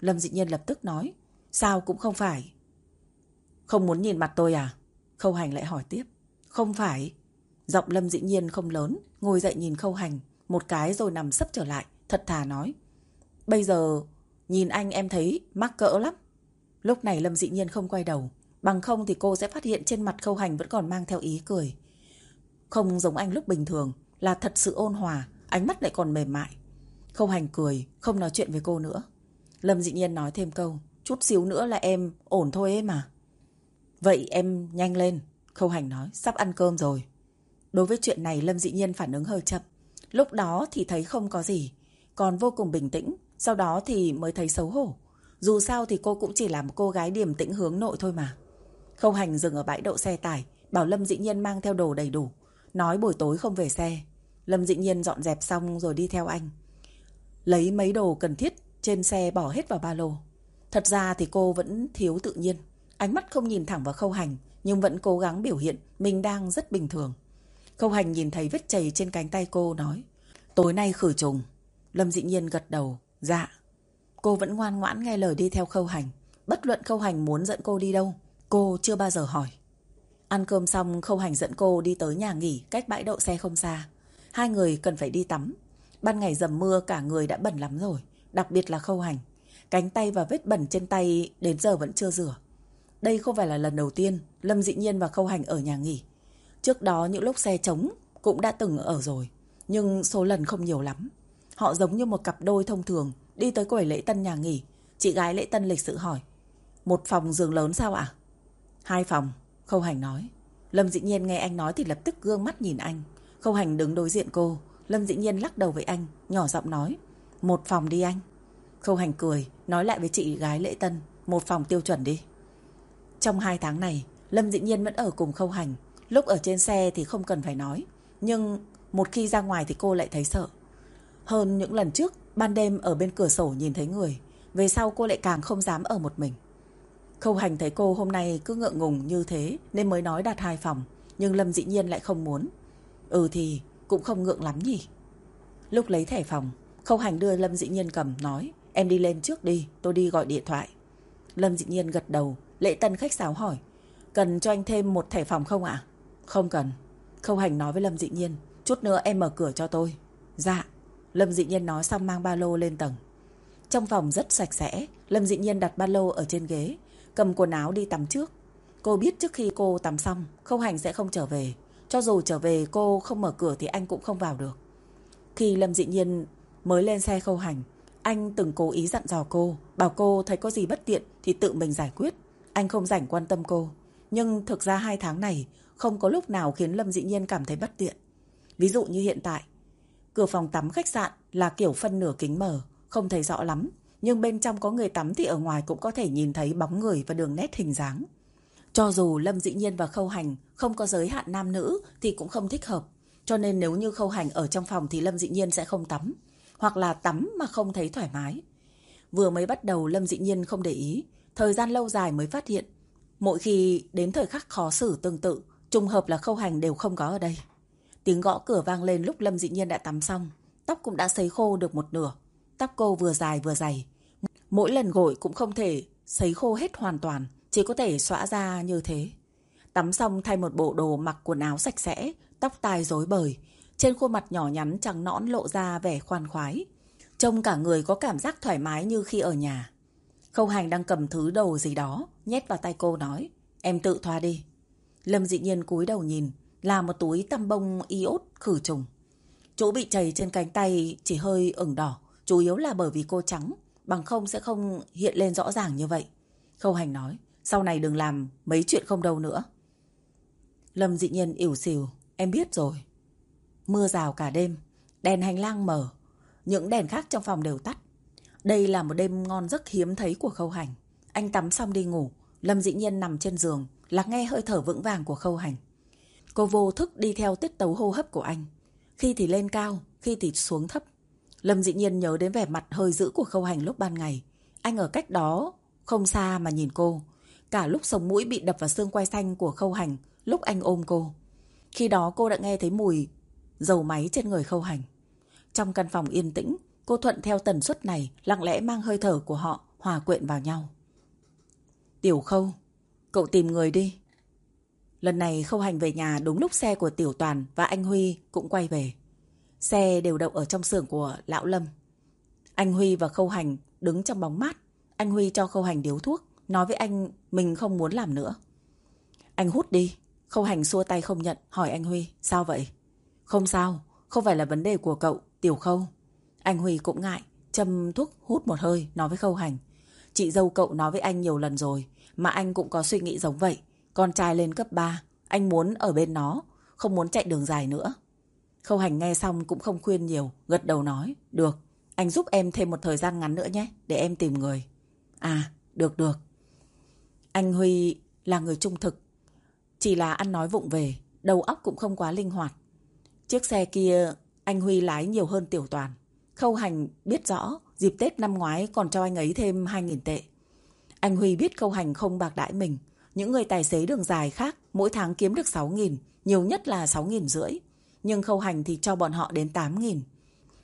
Lâm dị nhiên lập tức nói, sao cũng không phải. Không muốn nhìn mặt tôi à? Khâu hành lại hỏi tiếp. Không phải. Giọng Lâm dĩ nhiên không lớn, ngồi dậy nhìn khâu hành, một cái rồi nằm sấp trở lại, thật thà nói. Bây giờ nhìn anh em thấy mắc cỡ lắm. Lúc này Lâm dị nhiên không quay đầu. Bằng không thì cô sẽ phát hiện trên mặt khâu hành vẫn còn mang theo ý cười. Không giống anh lúc bình thường là thật sự ôn hòa, ánh mắt lại còn mềm mại. Khâu hành cười, không nói chuyện với cô nữa. Lâm dị nhiên nói thêm câu, chút xíu nữa là em ổn thôi ấy mà. Vậy em nhanh lên, Khâu hành nói, sắp ăn cơm rồi. Đối với chuyện này Lâm dị nhiên phản ứng hơi chậm. Lúc đó thì thấy không có gì, còn vô cùng bình tĩnh, sau đó thì mới thấy xấu hổ. Dù sao thì cô cũng chỉ là một cô gái điềm tĩnh hướng nội thôi mà. Khâu hành dừng ở bãi đậu xe tải, bảo Lâm dị nhiên mang theo đồ đầy đủ. Nói buổi tối không về xe. Lâm dị nhiên dọn dẹp xong rồi đi theo anh. Lấy mấy đồ cần thiết trên xe bỏ hết vào ba lô. Thật ra thì cô vẫn thiếu tự nhiên. Ánh mắt không nhìn thẳng vào khâu hành, nhưng vẫn cố gắng biểu hiện mình đang rất bình thường. Khâu hành nhìn thấy vết chảy trên cánh tay cô nói, tối nay khử trùng. Lâm dị nhiên gật đầu, dạ. Cô vẫn ngoan ngoãn nghe lời đi theo khâu hành. Bất luận khâu hành muốn dẫn cô đi đâu, cô chưa bao giờ hỏi. Ăn cơm xong khâu hành dẫn cô đi tới nhà nghỉ cách bãi đậu xe không xa. Hai người cần phải đi tắm. Ban ngày dầm mưa cả người đã bẩn lắm rồi, đặc biệt là khâu hành. Cánh tay và vết bẩn trên tay đến giờ vẫn chưa rửa. Đây không phải là lần đầu tiên Lâm Dị Nhiên và Khâu Hành ở nhà nghỉ. Trước đó những lúc xe trống cũng đã từng ở rồi, nhưng số lần không nhiều lắm. Họ giống như một cặp đôi thông thường, đi tới quầy lễ tân nhà nghỉ. Chị gái lễ tân lịch sự hỏi, một phòng giường lớn sao ạ? Hai phòng, Khâu Hành nói. Lâm Dĩ Nhiên nghe anh nói thì lập tức gương mắt nhìn anh. Khâu Hành đứng đối diện cô. Lâm Dĩ Nhiên lắc đầu với anh, nhỏ giọng nói. Một phòng đi anh. Khâu Hành cười, nói lại với chị gái lễ tân. Một phòng tiêu chuẩn đi. Trong hai tháng này, Lâm Dĩ Nhiên vẫn ở cùng Khâu Hành. Lúc ở trên xe thì không cần phải nói. Nhưng một khi ra ngoài thì cô lại thấy sợ. Hơn những lần trước, ban đêm ở bên cửa sổ nhìn thấy người. Về sau cô lại càng không dám ở một mình. Khâu Hành thấy cô hôm nay cứ ngượng ngùng như thế nên mới nói đặt hai phòng. Nhưng Lâm Dĩ Nhiên lại không muốn. Ừ thì cũng không ngượng lắm nhỉ. Lúc lấy thẻ phòng, Khâu Hành đưa Lâm Dĩ Nhiên cầm nói Em đi lên trước đi, tôi đi gọi điện thoại. Lâm Dĩ Nhiên gật đầu Lệ Tân khách sáo hỏi Cần cho anh thêm một thẻ phòng không ạ? Không cần. Khâu hành nói với Lâm Dị Nhiên. Chút nữa em mở cửa cho tôi. Dạ. Lâm Dị Nhiên nói xong mang ba lô lên tầng. Trong phòng rất sạch sẽ, Lâm Dị Nhiên đặt ba lô ở trên ghế, Cầm quần áo đi tắm trước. Cô biết trước khi cô tắm xong Khâu hành sẽ không trở về. Cho dù trở về, cô không mở cửa thì anh cũng không vào được. Khi Lâm Dị Nhiên mới lên xe khâu hành, Anh từng cố ý dặn dò cô, Bảo cô thấy có gì bất tiện thì tự mình giải quyết. Anh không rảnh quan tâm cô. Nhưng thực ra hai tháng này không có lúc nào khiến Lâm Dĩ Nhiên cảm thấy bất tiện. Ví dụ như hiện tại, cửa phòng tắm khách sạn là kiểu phân nửa kính mờ, không thấy rõ lắm. Nhưng bên trong có người tắm thì ở ngoài cũng có thể nhìn thấy bóng người và đường nét hình dáng. Cho dù Lâm Dĩ Nhiên và Khâu Hành không có giới hạn nam nữ thì cũng không thích hợp. Cho nên nếu như Khâu Hành ở trong phòng thì Lâm Dĩ Nhiên sẽ không tắm. Hoặc là tắm mà không thấy thoải mái. Vừa mới bắt đầu Lâm Dĩ Nhiên không để ý. Thời gian lâu dài mới phát hiện, mỗi khi đến thời khắc khó xử tương tự, trùng hợp là khâu hành đều không có ở đây. Tiếng gõ cửa vang lên lúc Lâm dị nhiên đã tắm xong, tóc cũng đã sấy khô được một nửa. Tóc cô vừa dài vừa dày. Mỗi lần gội cũng không thể sấy khô hết hoàn toàn, chỉ có thể xõa ra như thế. Tắm xong thay một bộ đồ mặc quần áo sạch sẽ, tóc tai rối bời. Trên khuôn mặt nhỏ nhắn trắng nõn lộ ra vẻ khoan khoái. Trông cả người có cảm giác thoải mái như khi ở nhà. Khâu hành đang cầm thứ đồ gì đó, nhét vào tay cô nói, em tự thoa đi. Lâm dị nhiên cúi đầu nhìn, là một túi tăm bông iốt khử trùng. Chỗ bị chảy trên cánh tay chỉ hơi ửng đỏ, chủ yếu là bởi vì cô trắng, bằng không sẽ không hiện lên rõ ràng như vậy. Khâu hành nói, sau này đừng làm mấy chuyện không đâu nữa. Lâm dị nhiên ỉu xìu, em biết rồi. Mưa rào cả đêm, đèn hành lang mở, những đèn khác trong phòng đều tắt. Đây là một đêm ngon rất hiếm thấy của Khâu Hành. Anh tắm xong đi ngủ, Lâm dĩ nhiên nằm trên giường, lắng nghe hơi thở vững vàng của Khâu Hành. Cô vô thức đi theo tiết tấu hô hấp của anh. Khi thì lên cao, khi thì xuống thấp. Lâm dĩ nhiên nhớ đến vẻ mặt hơi dữ của Khâu Hành lúc ban ngày. Anh ở cách đó, không xa mà nhìn cô. Cả lúc sống mũi bị đập vào xương quai xanh của Khâu Hành, lúc anh ôm cô. Khi đó cô đã nghe thấy mùi dầu máy trên người Khâu Hành. Trong căn phòng yên tĩnh, Cô Thuận theo tần suất này lặng lẽ mang hơi thở của họ hòa quyện vào nhau. Tiểu Khâu, cậu tìm người đi. Lần này Khâu Hành về nhà đúng lúc xe của Tiểu Toàn và anh Huy cũng quay về. Xe đều đậu ở trong xưởng của Lão Lâm. Anh Huy và Khâu Hành đứng trong bóng mát. Anh Huy cho Khâu Hành điếu thuốc, nói với anh mình không muốn làm nữa. Anh hút đi. Khâu Hành xua tay không nhận, hỏi anh Huy, sao vậy? Không sao, không phải là vấn đề của cậu, Tiểu Khâu. Anh Huy cũng ngại, châm thuốc hút một hơi, nói với Khâu Hành. Chị dâu cậu nói với anh nhiều lần rồi, mà anh cũng có suy nghĩ giống vậy. Con trai lên cấp 3, anh muốn ở bên nó, không muốn chạy đường dài nữa. Khâu Hành nghe xong cũng không khuyên nhiều, gật đầu nói, được, anh giúp em thêm một thời gian ngắn nữa nhé, để em tìm người. À, được được. Anh Huy là người trung thực, chỉ là ăn nói vụng về, đầu óc cũng không quá linh hoạt. Chiếc xe kia anh Huy lái nhiều hơn Tiểu Toàn. Khâu Hành biết rõ dịp Tết năm ngoái còn cho anh ấy thêm 2.000 tệ. Anh Huy biết Khâu Hành không bạc đãi mình. Những người tài xế đường dài khác mỗi tháng kiếm được 6.000, nhiều nhất là 6.000 rưỡi. Nhưng Khâu Hành thì cho bọn họ đến 8.000.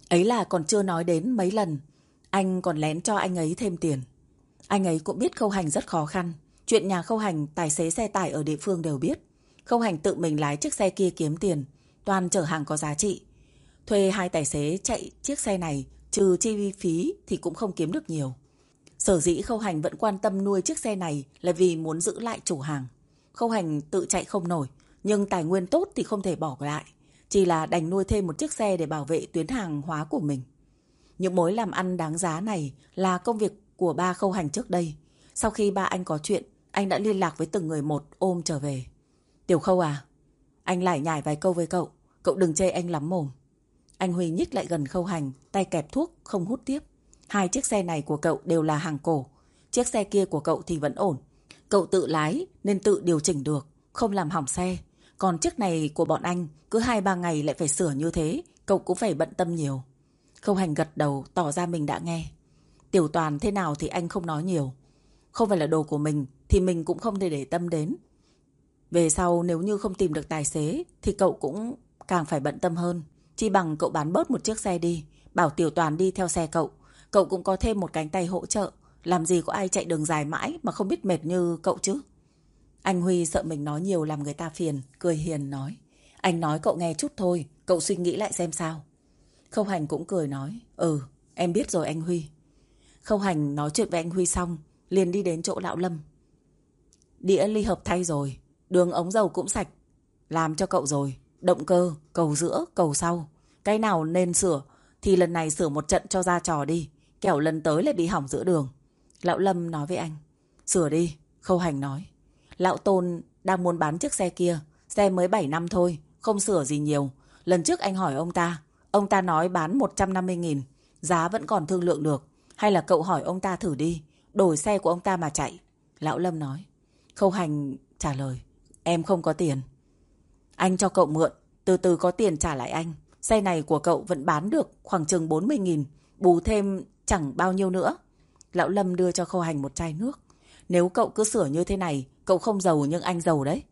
Ấy là còn chưa nói đến mấy lần. Anh còn lén cho anh ấy thêm tiền. Anh ấy cũng biết Khâu Hành rất khó khăn. Chuyện nhà Khâu Hành, tài xế xe tải ở địa phương đều biết. Khâu Hành tự mình lái chiếc xe kia kiếm tiền. Toàn chở hàng có giá trị. Thuê hai tài xế chạy chiếc xe này, trừ chi phí thì cũng không kiếm được nhiều. Sở dĩ Khâu Hành vẫn quan tâm nuôi chiếc xe này là vì muốn giữ lại chủ hàng. Khâu Hành tự chạy không nổi, nhưng tài nguyên tốt thì không thể bỏ lại. Chỉ là đành nuôi thêm một chiếc xe để bảo vệ tuyến hàng hóa của mình. Những mối làm ăn đáng giá này là công việc của ba Khâu Hành trước đây. Sau khi ba anh có chuyện, anh đã liên lạc với từng người một ôm trở về. Tiểu Khâu à, anh lại nhảy vài câu với cậu. Cậu đừng chê anh lắm mồm. Anh Huy nhích lại gần khâu hành, tay kẹp thuốc, không hút tiếp. Hai chiếc xe này của cậu đều là hàng cổ. Chiếc xe kia của cậu thì vẫn ổn. Cậu tự lái nên tự điều chỉnh được, không làm hỏng xe. Còn chiếc này của bọn anh, cứ hai ba ngày lại phải sửa như thế, cậu cũng phải bận tâm nhiều. Khâu hành gật đầu, tỏ ra mình đã nghe. Tiểu toàn thế nào thì anh không nói nhiều. Không phải là đồ của mình, thì mình cũng không thể để tâm đến. Về sau nếu như không tìm được tài xế, thì cậu cũng càng phải bận tâm hơn. Chi bằng cậu bán bớt một chiếc xe đi, bảo Tiểu Toàn đi theo xe cậu. Cậu cũng có thêm một cánh tay hỗ trợ. Làm gì có ai chạy đường dài mãi mà không biết mệt như cậu chứ. Anh Huy sợ mình nói nhiều làm người ta phiền, cười hiền nói. Anh nói cậu nghe chút thôi, cậu suy nghĩ lại xem sao. Khâu Hành cũng cười nói. Ừ, em biết rồi anh Huy. Khâu Hành nói chuyện với anh Huy xong, liền đi đến chỗ Lão Lâm. Đĩa ly hợp thay rồi, đường ống dầu cũng sạch. Làm cho cậu rồi, động cơ, cầu giữa, cầu sau. Cái nào nên sửa thì lần này sửa một trận cho ra trò đi. Kẻo lần tới lại bị hỏng giữa đường. Lão Lâm nói với anh. Sửa đi, Khâu Hành nói. Lão Tôn đang muốn bán chiếc xe kia. Xe mới 7 năm thôi, không sửa gì nhiều. Lần trước anh hỏi ông ta. Ông ta nói bán 150.000. Giá vẫn còn thương lượng được. Hay là cậu hỏi ông ta thử đi. Đổi xe của ông ta mà chạy. Lão Lâm nói. Khâu Hành trả lời. Em không có tiền. Anh cho cậu mượn, từ từ có tiền trả lại anh. Xe này của cậu vẫn bán được khoảng chừng 40.000, bù thêm chẳng bao nhiêu nữa. Lão Lâm đưa cho Khâu Hành một chai nước. Nếu cậu cứ sửa như thế này, cậu không giàu nhưng anh giàu đấy.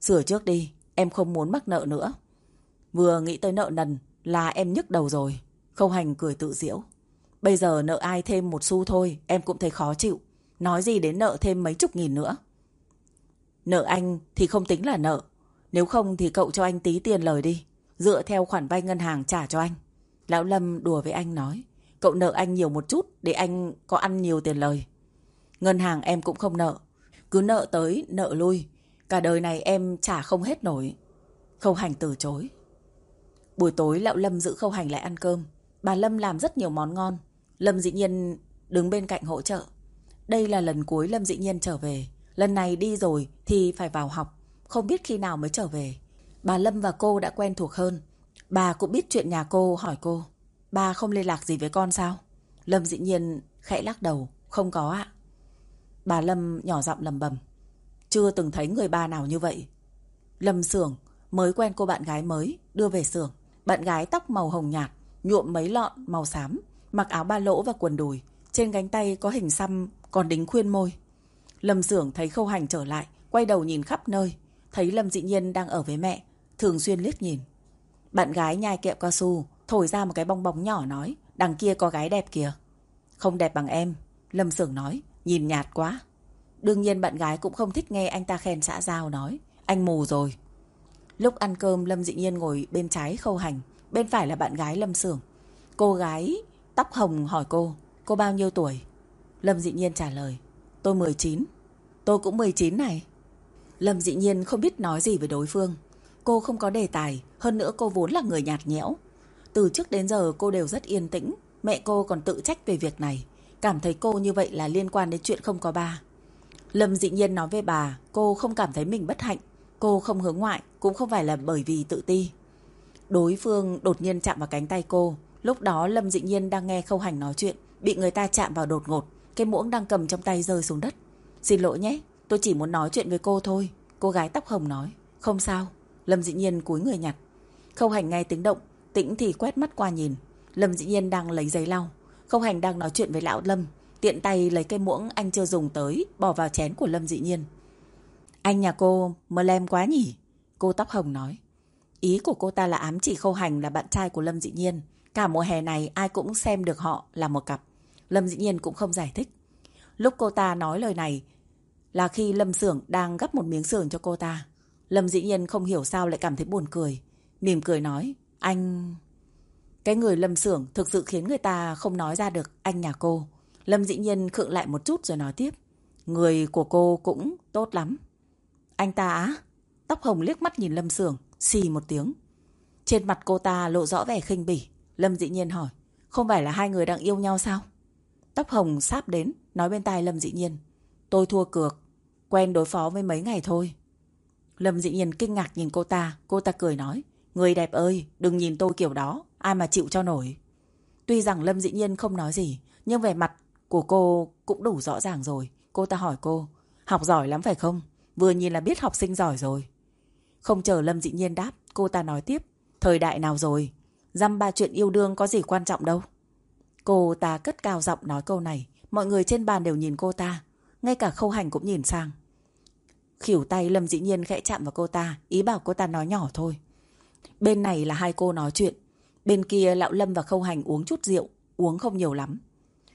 Sửa trước đi, em không muốn mắc nợ nữa. Vừa nghĩ tới nợ nần là em nhức đầu rồi. Khâu Hành cười tự diễu. Bây giờ nợ ai thêm một xu thôi, em cũng thấy khó chịu. Nói gì đến nợ thêm mấy chục nghìn nữa. Nợ anh thì không tính là nợ, nếu không thì cậu cho anh tí tiền lời đi. Dựa theo khoản vay ngân hàng trả cho anh. Lão Lâm đùa với anh nói. Cậu nợ anh nhiều một chút để anh có ăn nhiều tiền lời. Ngân hàng em cũng không nợ. Cứ nợ tới, nợ lui. Cả đời này em trả không hết nổi. Khâu Hành từ chối. Buổi tối Lão Lâm giữ Khâu Hành lại ăn cơm. Bà Lâm làm rất nhiều món ngon. Lâm dĩ nhiên đứng bên cạnh hỗ trợ. Đây là lần cuối Lâm dĩ nhiên trở về. Lần này đi rồi thì phải vào học. Không biết khi nào mới trở về. Bà Lâm và cô đã quen thuộc hơn. Bà cũng biết chuyện nhà cô hỏi cô, Bà không liên lạc gì với con sao? Lâm dĩ nhiên khẽ lắc đầu, Không có ạ. Bà Lâm nhỏ giọng lầm bầm Chưa từng thấy người bà nào như vậy. Lâm Sưởng mới quen cô bạn gái mới, Đưa về xưởng. Bạn gái tóc màu hồng nhạt, Nhuộm mấy lọn màu xám, Mặc áo ba lỗ và quần đùi. Trên cánh tay có hình xăm còn đính khuyên môi. Lâm Sưởng thấy khâu hành trở lại, Quay đầu nhìn khắp nơi. Thấy Lâm Dị Nhiên đang ở với mẹ, thường xuyên liếc nhìn. Bạn gái nhai kẹo cao su, thổi ra một cái bong bóng nhỏ nói, đằng kia có gái đẹp kìa. Không đẹp bằng em, Lâm Sưởng nói, nhìn nhạt quá. Đương nhiên bạn gái cũng không thích nghe anh ta khen xã giao nói, anh mù rồi. Lúc ăn cơm Lâm Dị Nhiên ngồi bên trái khâu hành, bên phải là bạn gái Lâm Sưởng. Cô gái Tóc hồng hỏi cô, cô bao nhiêu tuổi? Lâm dị nhiên trả lời, tôi 19. Tôi cũng 19 này. Lâm dị nhiên không biết nói gì với đối phương. Cô không có đề tài, hơn nữa cô vốn là người nhạt nhẽo. Từ trước đến giờ cô đều rất yên tĩnh, mẹ cô còn tự trách về việc này. Cảm thấy cô như vậy là liên quan đến chuyện không có ba. Lâm dị nhiên nói với bà, cô không cảm thấy mình bất hạnh. Cô không hướng ngoại, cũng không phải là bởi vì tự ti. Đối phương đột nhiên chạm vào cánh tay cô. Lúc đó Lâm dị nhiên đang nghe khâu hành nói chuyện, bị người ta chạm vào đột ngột. Cái muỗng đang cầm trong tay rơi xuống đất. Xin lỗi nhé, tôi chỉ muốn nói chuyện với cô thôi. Cô gái tóc hồng nói. Không sao. Lâm dị nhiên cúi người nhặt. Khâu hành nghe tiếng động, tĩnh thì quét mắt qua nhìn. Lâm dị nhiên đang lấy giấy lau. Khâu hành đang nói chuyện với lão Lâm. Tiện tay lấy cây muỗng anh chưa dùng tới, bỏ vào chén của Lâm dị nhiên. Anh nhà cô mơ lem quá nhỉ? Cô tóc hồng nói. Ý của cô ta là ám chỉ khâu hành là bạn trai của Lâm dị nhiên. Cả mùa hè này ai cũng xem được họ là một cặp. Lâm dị nhiên cũng không giải thích. Lúc cô ta nói lời này là khi Lâm Sưởng đang gấp một miếng sườn cho cô ta. Lâm dĩ nhiên không hiểu sao lại cảm thấy buồn cười. Mỉm cười nói, anh... Cái người Lâm Sưởng thực sự khiến người ta không nói ra được anh nhà cô. Lâm dĩ nhiên khựng lại một chút rồi nói tiếp. Người của cô cũng tốt lắm. Anh ta á? Tóc hồng liếc mắt nhìn Lâm Sưởng, xì một tiếng. Trên mặt cô ta lộ rõ vẻ khinh bỉ. Lâm dĩ nhiên hỏi, không phải là hai người đang yêu nhau sao? Tóc hồng sáp đến, nói bên tai Lâm dĩ nhiên. Tôi thua cược, quen đối phó với mấy ngày thôi. Lâm dĩ nhiên kinh ngạc nhìn cô ta, cô ta cười nói. Người đẹp ơi, đừng nhìn tôi kiểu đó, ai mà chịu cho nổi. Tuy rằng Lâm dĩ nhiên không nói gì, nhưng vẻ mặt của cô cũng đủ rõ ràng rồi. Cô ta hỏi cô, học giỏi lắm phải không? Vừa nhìn là biết học sinh giỏi rồi. Không chờ Lâm dĩ nhiên đáp, cô ta nói tiếp. Thời đại nào rồi? Dăm ba chuyện yêu đương có gì quan trọng đâu. Cô ta cất cao giọng nói câu này. Mọi người trên bàn đều nhìn cô ta. Ngay cả khâu hành cũng nhìn sang. Khỉu tay Lâm dĩ nhiên khẽ chạm vào cô ta, ý bảo cô ta nói nhỏ thôi. Bên này là hai cô nói chuyện. Bên kia Lão Lâm và Khâu Hành uống chút rượu, uống không nhiều lắm.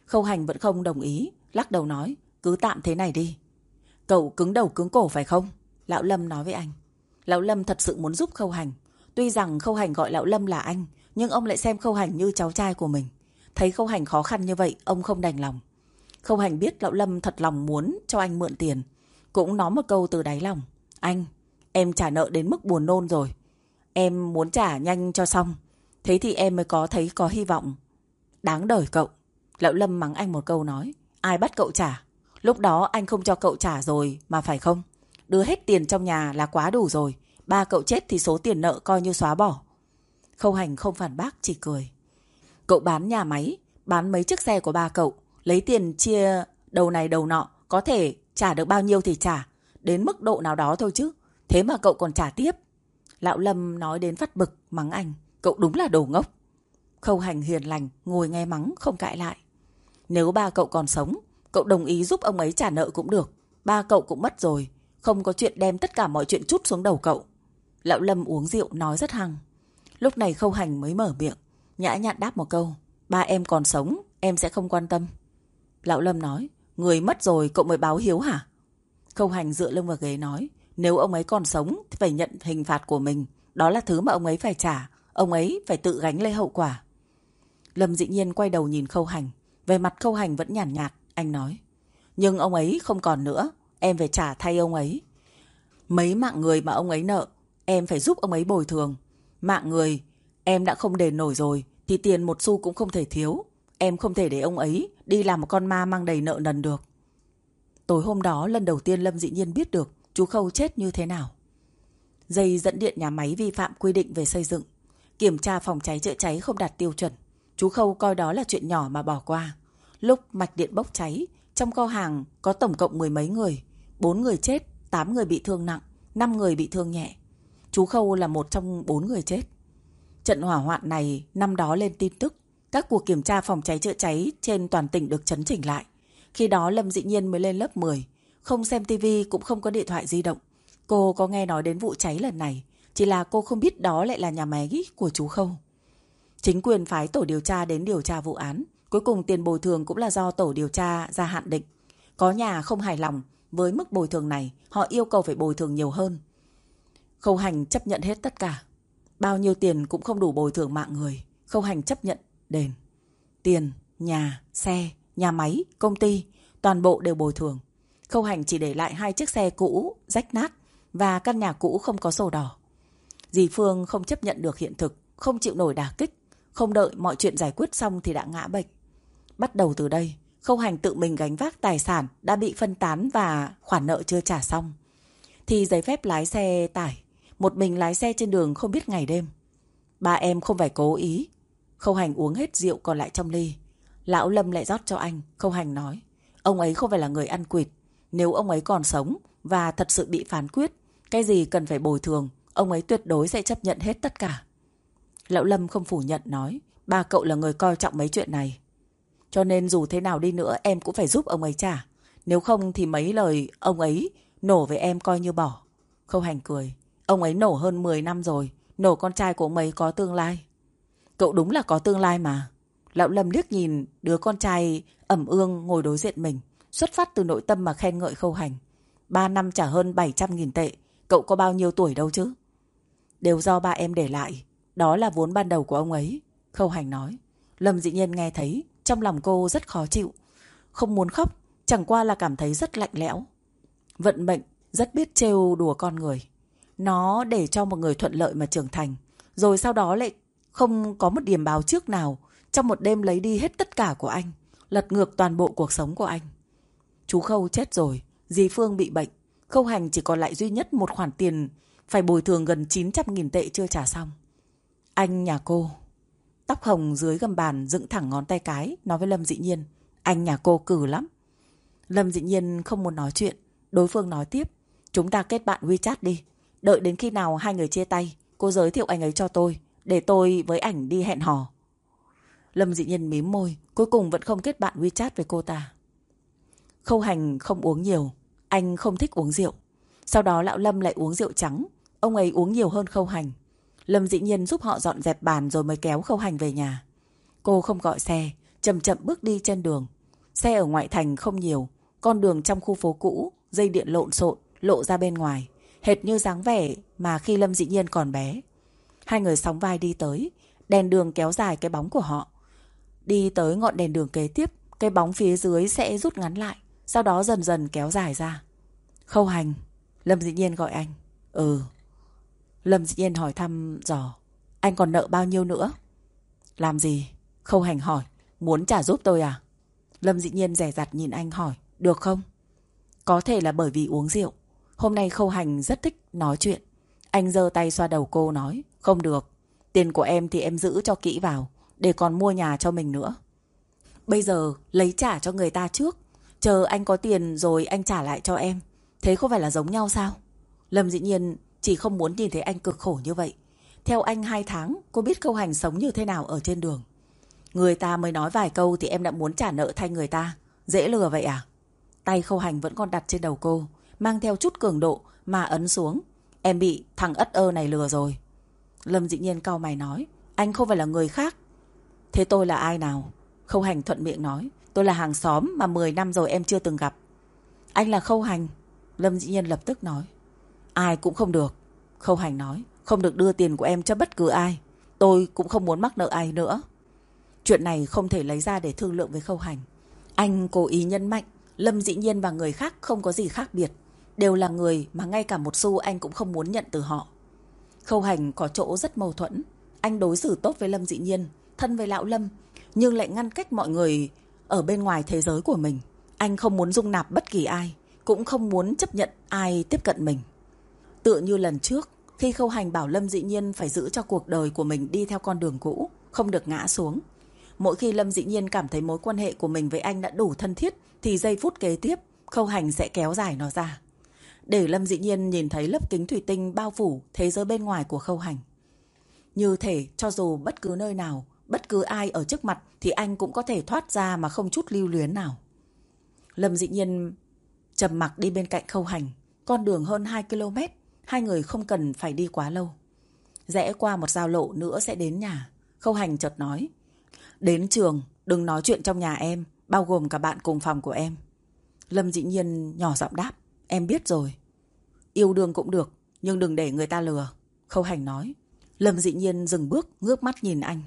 Khâu Hành vẫn không đồng ý, lắc đầu nói, cứ tạm thế này đi. Cậu cứng đầu cứng cổ phải không? Lão Lâm nói với anh. Lão Lâm thật sự muốn giúp Khâu Hành. Tuy rằng Khâu Hành gọi Lão Lâm là anh, nhưng ông lại xem Khâu Hành như cháu trai của mình. Thấy Khâu Hành khó khăn như vậy, ông không đành lòng. Khâu Hành biết Lão Lâm thật lòng muốn cho anh mượn tiền, cũng nói một câu từ đáy lòng. Anh, em trả nợ đến mức buồn nôn rồi. Em muốn trả nhanh cho xong. Thế thì em mới có thấy có hy vọng. Đáng đời cậu. Lão Lâm mắng anh một câu nói. Ai bắt cậu trả? Lúc đó anh không cho cậu trả rồi mà phải không? Đưa hết tiền trong nhà là quá đủ rồi. Ba cậu chết thì số tiền nợ coi như xóa bỏ. Khâu hành không phản bác chỉ cười. Cậu bán nhà máy, bán mấy chiếc xe của ba cậu, lấy tiền chia đầu này đầu nọ, có thể Trả được bao nhiêu thì trả, đến mức độ nào đó thôi chứ. Thế mà cậu còn trả tiếp. Lão Lâm nói đến phát bực, mắng anh. Cậu đúng là đồ ngốc. Khâu hành hiền lành, ngồi nghe mắng, không cãi lại. Nếu ba cậu còn sống, cậu đồng ý giúp ông ấy trả nợ cũng được. Ba cậu cũng mất rồi, không có chuyện đem tất cả mọi chuyện chút xuống đầu cậu. Lão Lâm uống rượu nói rất hăng. Lúc này khâu hành mới mở miệng, nhã nhặn đáp một câu. Ba em còn sống, em sẽ không quan tâm. Lão Lâm nói, Người mất rồi cậu mới báo hiếu hả? Khâu hành dựa lưng vào ghế nói. Nếu ông ấy còn sống thì phải nhận hình phạt của mình. Đó là thứ mà ông ấy phải trả. Ông ấy phải tự gánh lấy hậu quả. Lâm dĩ nhiên quay đầu nhìn khâu hành. Về mặt khâu hành vẫn nhàn nhạt, nhạt. Anh nói. Nhưng ông ấy không còn nữa. Em phải trả thay ông ấy. Mấy mạng người mà ông ấy nợ. Em phải giúp ông ấy bồi thường. Mạng người em đã không đền nổi rồi. Thì tiền một xu cũng không thể thiếu. Em không thể để ông ấy đi làm một con ma mang đầy nợ nần được. Tối hôm đó lần đầu tiên Lâm dĩ nhiên biết được chú Khâu chết như thế nào. Dây dẫn điện nhà máy vi phạm quy định về xây dựng. Kiểm tra phòng cháy chữa cháy không đạt tiêu chuẩn. Chú Khâu coi đó là chuyện nhỏ mà bỏ qua. Lúc mạch điện bốc cháy, trong kho hàng có tổng cộng mười mấy người. Bốn người chết, tám người bị thương nặng, năm người bị thương nhẹ. Chú Khâu là một trong bốn người chết. Trận hỏa hoạn này năm đó lên tin tức các cuộc kiểm tra phòng cháy chữa cháy trên toàn tỉnh được chấn chỉnh lại. Khi đó Lâm Dĩ Nhiên mới lên lớp 10, không xem tivi cũng không có điện thoại di động. Cô có nghe nói đến vụ cháy lần này, chỉ là cô không biết đó lại là nhà máy của chú Khâu. Chính quyền phái tổ điều tra đến điều tra vụ án, cuối cùng tiền bồi thường cũng là do tổ điều tra ra hạn định. Có nhà không hài lòng với mức bồi thường này, họ yêu cầu phải bồi thường nhiều hơn. Khâu Hành chấp nhận hết tất cả. Bao nhiêu tiền cũng không đủ bồi thường mạng người. Khâu Hành chấp nhận đền. tiền, nhà, xe, nhà máy, công ty, toàn bộ đều bồi thường. Khâu hành chỉ để lại hai chiếc xe cũ, rách nát và căn nhà cũ không có sổ đỏ. Dì Phương không chấp nhận được hiện thực, không chịu nổi đả kích, không đợi mọi chuyện giải quyết xong thì đã ngã bệnh. Bắt đầu từ đây, Khâu Hành tự mình gánh vác tài sản đã bị phân tán và khoản nợ chưa trả xong. Thì giấy phép lái xe tải, một mình lái xe trên đường không biết ngày đêm. Ba em không phải cố ý. Khâu Hành uống hết rượu còn lại trong ly. Lão Lâm lại rót cho anh, Khâu Hành nói. Ông ấy không phải là người ăn quỵt. Nếu ông ấy còn sống và thật sự bị phán quyết, cái gì cần phải bồi thường, ông ấy tuyệt đối sẽ chấp nhận hết tất cả. Lão Lâm không phủ nhận nói, ba cậu là người coi trọng mấy chuyện này. Cho nên dù thế nào đi nữa em cũng phải giúp ông ấy trả. Nếu không thì mấy lời ông ấy nổ với em coi như bỏ. Khâu hành cười. Ông ấy nổ hơn 10 năm rồi. Nổ con trai của ông ấy có tương lai. Cậu đúng là có tương lai mà. Lão Lâm liếc nhìn đứa con trai ẩm ương ngồi đối diện mình. Xuất phát từ nội tâm mà khen ngợi khâu hành. Ba năm trả hơn 700.000 tệ. Cậu có bao nhiêu tuổi đâu chứ? Đều do ba em để lại. Đó là vốn ban đầu của ông ấy. Khâu hành nói. Lâm dị nhiên nghe thấy trong lòng cô rất khó chịu. Không muốn khóc, chẳng qua là cảm thấy rất lạnh lẽo. Vận mệnh rất biết trêu đùa con người. Nó để cho một người thuận lợi mà trưởng thành. Rồi sau đó lại không có một điểm báo trước nào trong một đêm lấy đi hết tất cả của anh. Lật ngược toàn bộ cuộc sống của anh. Chú Khâu chết rồi. Dì Phương bị bệnh. Khâu Hành chỉ còn lại duy nhất một khoản tiền phải bồi thường gần 900.000 tệ chưa trả xong. Anh nhà cô Tóc hồng dưới gầm bàn dựng thẳng ngón tay cái, nói với Lâm Dị Nhiên. Anh nhà cô cử lắm. Lâm Dị Nhiên không muốn nói chuyện. Đối phương nói tiếp. Chúng ta kết bạn WeChat đi. Đợi đến khi nào hai người chia tay, cô giới thiệu anh ấy cho tôi, để tôi với ảnh đi hẹn hò. Lâm Dị nhân mím môi, cuối cùng vẫn không kết bạn WeChat với cô ta. Khâu hành không uống nhiều, anh không thích uống rượu. Sau đó lão Lâm lại uống rượu trắng, ông ấy uống nhiều hơn khâu hành. Lâm dĩ nhiên giúp họ dọn dẹp bàn rồi mới kéo khâu hành về nhà. Cô không gọi xe, chậm chậm bước đi trên đường. Xe ở ngoại thành không nhiều, con đường trong khu phố cũ, dây điện lộn xộn, lộ ra bên ngoài. Hệt như dáng vẻ mà khi Lâm dĩ nhiên còn bé. Hai người sóng vai đi tới, đèn đường kéo dài cái bóng của họ. Đi tới ngọn đèn đường kế tiếp, cái bóng phía dưới sẽ rút ngắn lại, sau đó dần dần kéo dài ra. Khâu hành, Lâm dĩ nhiên gọi anh. Ừ, Lâm Dĩ Nhiên hỏi thăm dò. Anh còn nợ bao nhiêu nữa? Làm gì? Khâu hành hỏi. Muốn trả giúp tôi à? Lâm Dĩ Nhiên rẻ rặt nhìn anh hỏi. Được không? Có thể là bởi vì uống rượu. Hôm nay khâu hành rất thích nói chuyện. Anh giơ tay xoa đầu cô nói. Không được Tiền của em thì em giữ cho kỹ vào Để còn mua nhà cho mình nữa Bây giờ lấy trả cho người ta trước Chờ anh có tiền rồi anh trả lại cho em Thế không phải là giống nhau sao Lâm dĩ nhiên chỉ không muốn nhìn thấy anh cực khổ như vậy. Theo anh hai tháng, cô biết câu hành sống như thế nào ở trên đường. Người ta mới nói vài câu thì em đã muốn trả nợ thay người ta. Dễ lừa vậy à? Tay khâu hành vẫn còn đặt trên đầu cô, mang theo chút cường độ mà ấn xuống. Em bị thằng ất ơ này lừa rồi. Lâm dĩ nhiên cau mày nói, anh không phải là người khác. Thế tôi là ai nào? Khâu hành thuận miệng nói, tôi là hàng xóm mà 10 năm rồi em chưa từng gặp. Anh là khâu hành. Lâm dĩ nhiên lập tức nói, Ai cũng không được. Khâu Hành nói, không được đưa tiền của em cho bất cứ ai. Tôi cũng không muốn mắc nợ ai nữa. Chuyện này không thể lấy ra để thương lượng với Khâu Hành. Anh cố ý nhân mạnh, Lâm dĩ nhiên và người khác không có gì khác biệt. Đều là người mà ngay cả một xu anh cũng không muốn nhận từ họ. Khâu Hành có chỗ rất mâu thuẫn. Anh đối xử tốt với Lâm dĩ nhiên, thân với Lão Lâm, nhưng lại ngăn cách mọi người ở bên ngoài thế giới của mình. Anh không muốn dung nạp bất kỳ ai, cũng không muốn chấp nhận ai tiếp cận mình. Tựa như lần trước, khi khâu hành bảo Lâm dĩ nhiên phải giữ cho cuộc đời của mình đi theo con đường cũ, không được ngã xuống. Mỗi khi Lâm dĩ nhiên cảm thấy mối quan hệ của mình với anh đã đủ thân thiết, thì giây phút kế tiếp, khâu hành sẽ kéo dài nó ra. Để Lâm dĩ nhiên nhìn thấy lớp kính thủy tinh bao phủ thế giới bên ngoài của khâu hành. Như thể cho dù bất cứ nơi nào, bất cứ ai ở trước mặt thì anh cũng có thể thoát ra mà không chút lưu luyến nào. Lâm dĩ nhiên trầm mặc đi bên cạnh khâu hành, con đường hơn 2 km, Hai người không cần phải đi quá lâu. Rẽ qua một giao lộ nữa sẽ đến nhà. Khâu hành chợt nói. Đến trường, đừng nói chuyện trong nhà em, bao gồm cả bạn cùng phòng của em. Lâm dĩ nhiên nhỏ giọng đáp. Em biết rồi. Yêu đương cũng được, nhưng đừng để người ta lừa. Khâu hành nói. Lâm dĩ nhiên dừng bước, ngước mắt nhìn anh.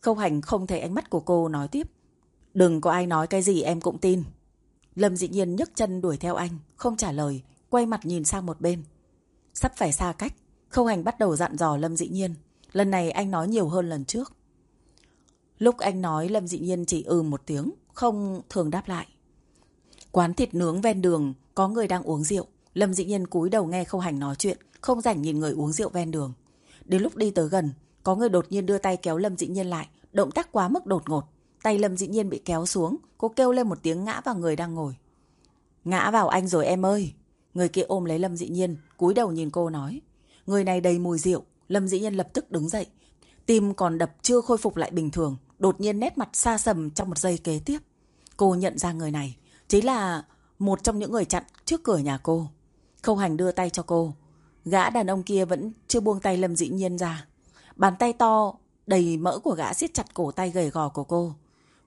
Khâu hành không thấy ánh mắt của cô nói tiếp. Đừng có ai nói cái gì em cũng tin. Lâm dị nhiên nhấc chân đuổi theo anh, không trả lời, quay mặt nhìn sang một bên. Sắp phải xa cách, Khâu Hành bắt đầu dặn dò Lâm dị nhiên. Lần này anh nói nhiều hơn lần trước. Lúc anh nói Lâm dị nhiên chỉ ừ một tiếng, không thường đáp lại. Quán thịt nướng ven đường, có người đang uống rượu. Lâm dị nhiên cúi đầu nghe Khâu Hành nói chuyện, không rảnh nhìn người uống rượu ven đường. Đến lúc đi tới gần, có người đột nhiên đưa tay kéo Lâm dị nhiên lại, động tác quá mức đột ngột. Tay Lâm dị nhiên bị kéo xuống, cô kêu lên một tiếng ngã vào người đang ngồi. Ngã vào anh rồi em ơi. Người kia ôm lấy Lâm dị nhiên, cúi đầu nhìn cô nói. Người này đầy mùi rượu, Lâm dị nhiên lập tức đứng dậy. Tim còn đập chưa khôi phục lại bình thường, đột nhiên nét mặt xa sầm trong một giây kế tiếp. Cô nhận ra người này, chính là một trong những người chặn trước cửa nhà cô. Khâu hành đưa tay cho cô. Gã đàn ông kia vẫn chưa buông tay Lâm dĩ nhiên ra. Bàn tay to, đầy mỡ của gã siết chặt cổ tay gầy gò của cô.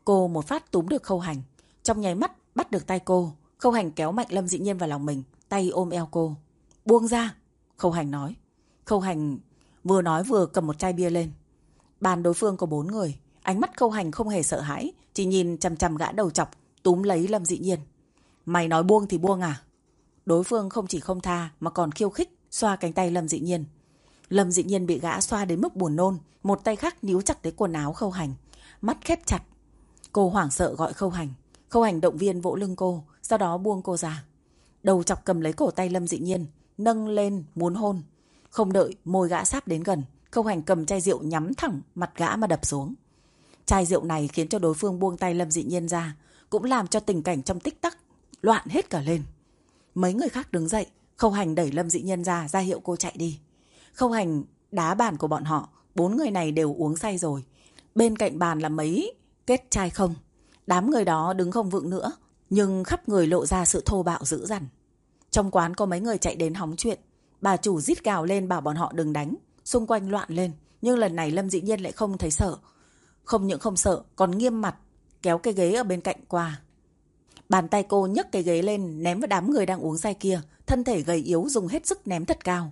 Cô một phát túm được khâu hành. Trong nháy mắt bắt được tay cô. Khâu hành kéo mạnh Lâm dĩ nhiên vào lòng mình. Tay ôm eo cô. Buông ra. Khâu hành nói. Khâu hành vừa nói vừa cầm một chai bia lên. Bàn đối phương có bốn người. Ánh mắt khâu hành không hề sợ hãi. Chỉ nhìn chằm chằm gã đầu chọc. Túm lấy Lâm dị nhiên. Mày nói buông thì buông à? Đối phương không chỉ không tha mà còn khiêu khích, xoa cánh tay Lâm Dị Nhiên. Lâm Dị Nhiên bị gã xoa đến mức buồn nôn, một tay khác níu chặt tới quần áo khâu hành, mắt khép chặt. Cô hoảng sợ gọi khâu hành, khâu hành động viên vỗ lưng cô, sau đó buông cô ra. Đầu chọc cầm lấy cổ tay Lâm Dị Nhiên, nâng lên muốn hôn. Không đợi môi gã sáp đến gần, khâu hành cầm chai rượu nhắm thẳng mặt gã mà đập xuống. Chai rượu này khiến cho đối phương buông tay Lâm Dị Nhiên ra, cũng làm cho tình cảnh trong tích tắc loạn hết cả lên. Mấy người khác đứng dậy, Khâu Hành đẩy Lâm Dị Nhân ra, ra hiệu cô chạy đi. Khâu Hành đá bàn của bọn họ, bốn người này đều uống say rồi. Bên cạnh bàn là mấy kết chai không. Đám người đó đứng không vững nữa, nhưng khắp người lộ ra sự thô bạo dữ dằn. Trong quán có mấy người chạy đến hóng chuyện. Bà chủ rít gào lên bảo bọn họ đừng đánh, xung quanh loạn lên. Nhưng lần này Lâm Dị Nhiên lại không thấy sợ. Không những không sợ, còn nghiêm mặt, kéo cái ghế ở bên cạnh qua. Bàn tay cô nhấc cái ghế lên ném vào đám người đang uống say kia, thân thể gầy yếu dùng hết sức ném thật cao.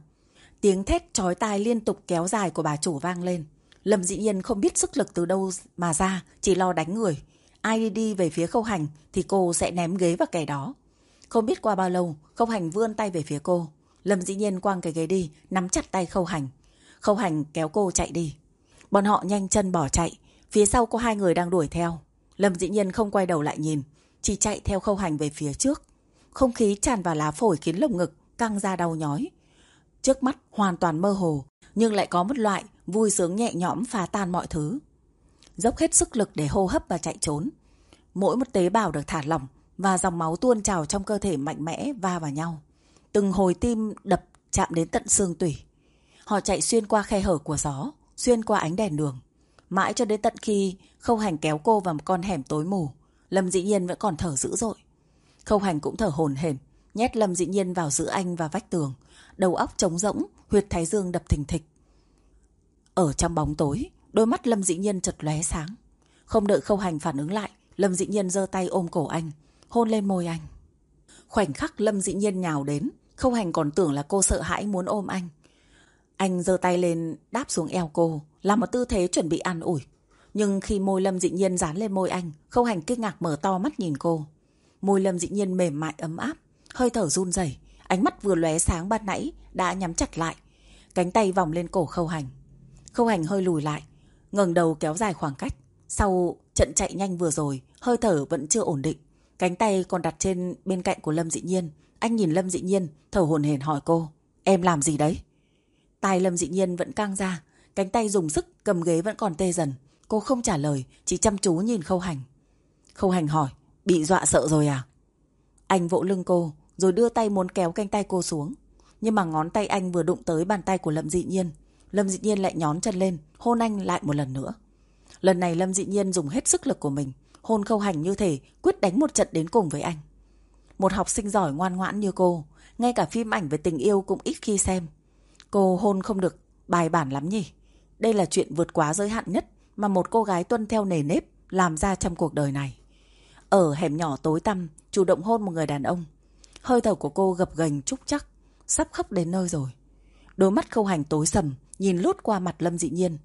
Tiếng thét chói tai liên tục kéo dài của bà chủ vang lên. Lâm dĩ nhiên không biết sức lực từ đâu mà ra, chỉ lo đánh người. Ai đi đi về phía khâu hành thì cô sẽ ném ghế vào kẻ đó. Không biết qua bao lâu, khâu hành vươn tay về phía cô. Lâm dĩ nhiên quăng cái ghế đi, nắm chặt tay khâu hành. Khâu hành kéo cô chạy đi. Bọn họ nhanh chân bỏ chạy, phía sau có hai người đang đuổi theo. Lâm dĩ nhiên không quay đầu lại nhìn, chỉ chạy theo khâu hành về phía trước. Không khí tràn vào lá phổi khiến lồng ngực căng ra đau nhói. Trước mắt hoàn toàn mơ hồ, nhưng lại có một loại vui sướng nhẹ nhõm phá tan mọi thứ. Dốc hết sức lực để hô hấp và chạy trốn. Mỗi một tế bào được thả lỏng và dòng máu tuôn trào trong cơ thể mạnh mẽ va vào nhau. Từng hồi tim đập chạm đến tận xương tủy. Họ chạy xuyên qua khe hở của gió, xuyên qua ánh đèn đường. Mãi cho đến tận khi khâu hành kéo cô vào một con hẻm tối mù. Lâm Dĩ Nhiên vẫn còn thở dữ dội. Khâu hành cũng thở hồn hển, nhét Lâm Dĩ Nhiên vào giữa anh và vách tường. Đầu óc trống rỗng, huyệt thái dương đập thình thịch. Ở trong bóng tối, đôi mắt Lâm Dĩ Nhiên chật lóe sáng. Không đợi khâu hành phản ứng lại, Lâm Dĩ Nhiên giơ tay ôm cổ anh, hôn lên môi anh. Khoảnh khắc Lâm Dĩ Nhiên nhào đến, khâu hành còn tưởng là cô sợ hãi muốn ôm anh. Anh giơ tay lên đáp xuống eo cô, làm một tư thế chuẩn bị an ủi. Nhưng khi môi Lâm dị nhiên dán lên môi anh, Khâu Hành kinh ngạc mở to mắt nhìn cô. Môi Lâm dị nhiên mềm mại ấm áp, hơi thở run rẩy, ánh mắt vừa lóe sáng ban nãy đã nhắm chặt lại. Cánh tay vòng lên cổ Khâu Hành. Khâu Hành hơi lùi lại, ngẩng đầu kéo dài khoảng cách. Sau trận chạy nhanh vừa rồi, hơi thở vẫn chưa ổn định. Cánh tay còn đặt trên bên cạnh của Lâm dị nhiên. Anh nhìn Lâm dị nhiên, thở hồn hển hỏi cô. Em làm gì đấy? Tai Lâm dị nhiên vẫn căng ra, cánh tay dùng sức cầm ghế vẫn còn tê dần. Cô không trả lời, chỉ chăm chú nhìn khâu hành. Khâu hành hỏi, bị dọa sợ rồi à? Anh vỗ lưng cô, rồi đưa tay muốn kéo canh tay cô xuống. Nhưng mà ngón tay anh vừa đụng tới bàn tay của Lâm Dị Nhiên. Lâm Dị Nhiên lại nhón chân lên, hôn anh lại một lần nữa. Lần này Lâm Dị Nhiên dùng hết sức lực của mình, hôn khâu hành như thể quyết đánh một trận đến cùng với anh. Một học sinh giỏi ngoan ngoãn như cô, ngay cả phim ảnh về tình yêu cũng ít khi xem. Cô hôn không được bài bản lắm nhỉ? Đây là chuyện vượt quá giới hạn nhất mà một cô gái tuân theo nề nếp làm ra trong cuộc đời này. Ở hẻm nhỏ tối tăm, chủ động hôn một người đàn ông. Hơi thở của cô gập gành trúc chắc, sắp khóc đến nơi rồi. Đôi mắt khâu hành tối sầm, nhìn lút qua mặt Lâm Dị Nhiên.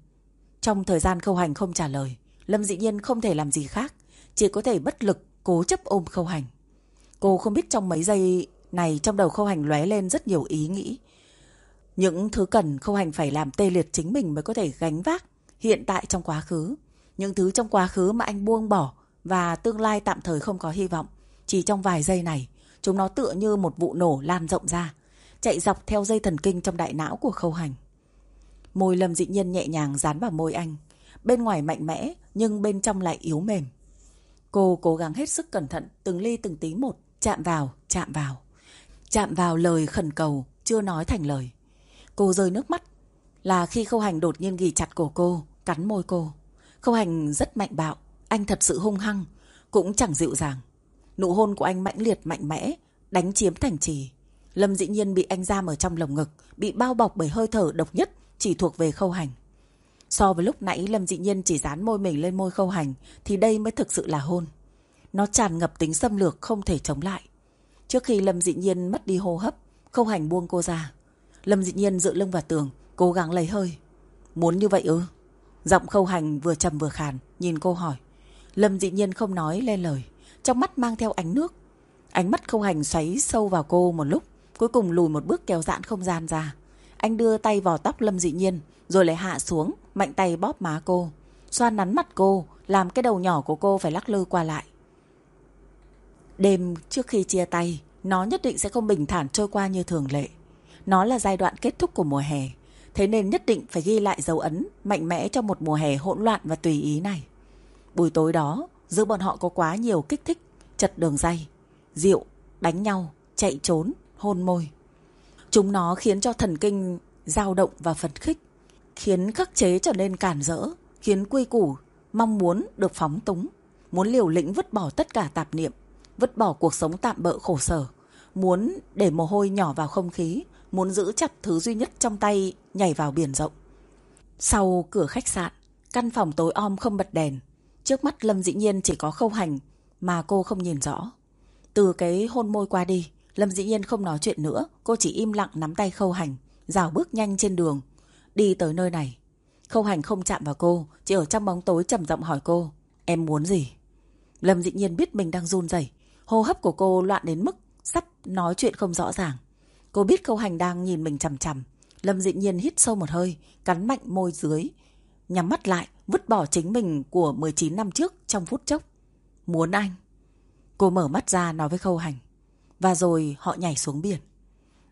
Trong thời gian khâu hành không trả lời, Lâm Dị Nhiên không thể làm gì khác, chỉ có thể bất lực cố chấp ôm khâu hành. Cô không biết trong mấy giây này trong đầu khâu hành lóe lên rất nhiều ý nghĩ. Những thứ cần khâu hành phải làm tê liệt chính mình mới có thể gánh vác hiện tại trong quá khứ. Những thứ trong quá khứ mà anh buông bỏ và tương lai tạm thời không có hy vọng. Chỉ trong vài giây này, chúng nó tựa như một vụ nổ lan rộng ra, chạy dọc theo dây thần kinh trong đại não của khâu hành. Môi Lâm dị nhiên nhẹ nhàng dán vào môi anh. Bên ngoài mạnh mẽ, nhưng bên trong lại yếu mềm. Cô cố gắng hết sức cẩn thận, từng ly từng tí một, chạm vào, chạm vào. Chạm vào lời khẩn cầu, chưa nói thành lời. Cô rơi nước mắt, là khi khâu hành đột nhiên ghi chặt cổ cô, cắn môi cô. Khâu hành rất mạnh bạo, anh thật sự hung hăng, cũng chẳng dịu dàng. Nụ hôn của anh mãnh liệt mạnh mẽ, đánh chiếm thành trì. Lâm dĩ nhiên bị anh giam ở trong lồng ngực, bị bao bọc bởi hơi thở độc nhất chỉ thuộc về khâu hành. So với lúc nãy Lâm Dị Nhiên chỉ dán môi mình lên môi khâu hành thì đây mới thực sự là hôn. Nó tràn ngập tính xâm lược không thể chống lại. Trước khi Lâm Dị Nhiên mất đi hô hấp, khâu hành buông cô ra. Lâm Dị Nhiên dựa lưng vào tường, cố gắng lấy hơi. Muốn như vậy ư? Giọng khâu hành vừa trầm vừa khàn, nhìn cô hỏi. Lâm Dị Nhiên không nói lên lời, trong mắt mang theo ánh nước. Ánh mắt khâu hành xoáy sâu vào cô một lúc, cuối cùng lùi một bước kéo giãn không gian ra. Anh đưa tay vào tóc Lâm Dị Nhiên, rồi lại hạ xuống, mạnh tay bóp má cô. Xoan nắn mặt cô, làm cái đầu nhỏ của cô phải lắc lư qua lại. Đêm trước khi chia tay, nó nhất định sẽ không bình thản trôi qua như thường lệ. Nó là giai đoạn kết thúc của mùa hè, thế nên nhất định phải ghi lại dấu ấn mạnh mẽ cho một mùa hè hỗn loạn và tùy ý này. Buổi tối đó, giữa bọn họ có quá nhiều kích thích, chật đường dây, rượu, đánh nhau, chạy trốn, hôn môi. Chúng nó khiến cho thần kinh dao động và phấn khích, khiến khắc chế trở nên cản rỡ, khiến quy củ mong muốn được phóng túng, muốn liều lĩnh vứt bỏ tất cả tạp niệm, vứt bỏ cuộc sống tạm bợ khổ sở, muốn để mồ hôi nhỏ vào không khí, muốn giữ chặt thứ duy nhất trong tay nhảy vào biển rộng. Sau cửa khách sạn, căn phòng tối om không bật đèn, trước mắt Lâm dĩ nhiên chỉ có khâu hành mà cô không nhìn rõ. Từ cái hôn môi qua đi, Lâm dĩ nhiên không nói chuyện nữa, cô chỉ im lặng nắm tay khâu hành, rào bước nhanh trên đường, đi tới nơi này. Khâu hành không chạm vào cô, chỉ ở trong bóng tối trầm giọng hỏi cô, em muốn gì? Lâm dĩ nhiên biết mình đang run rẩy, hô hấp của cô loạn đến mức sắp nói chuyện không rõ ràng. Cô biết khâu hành đang nhìn mình chằm chằm. Lâm dĩ nhiên hít sâu một hơi, cắn mạnh môi dưới, nhắm mắt lại, vứt bỏ chính mình của 19 năm trước trong phút chốc. Muốn anh. Cô mở mắt ra nói với khâu hành. Và rồi họ nhảy xuống biển.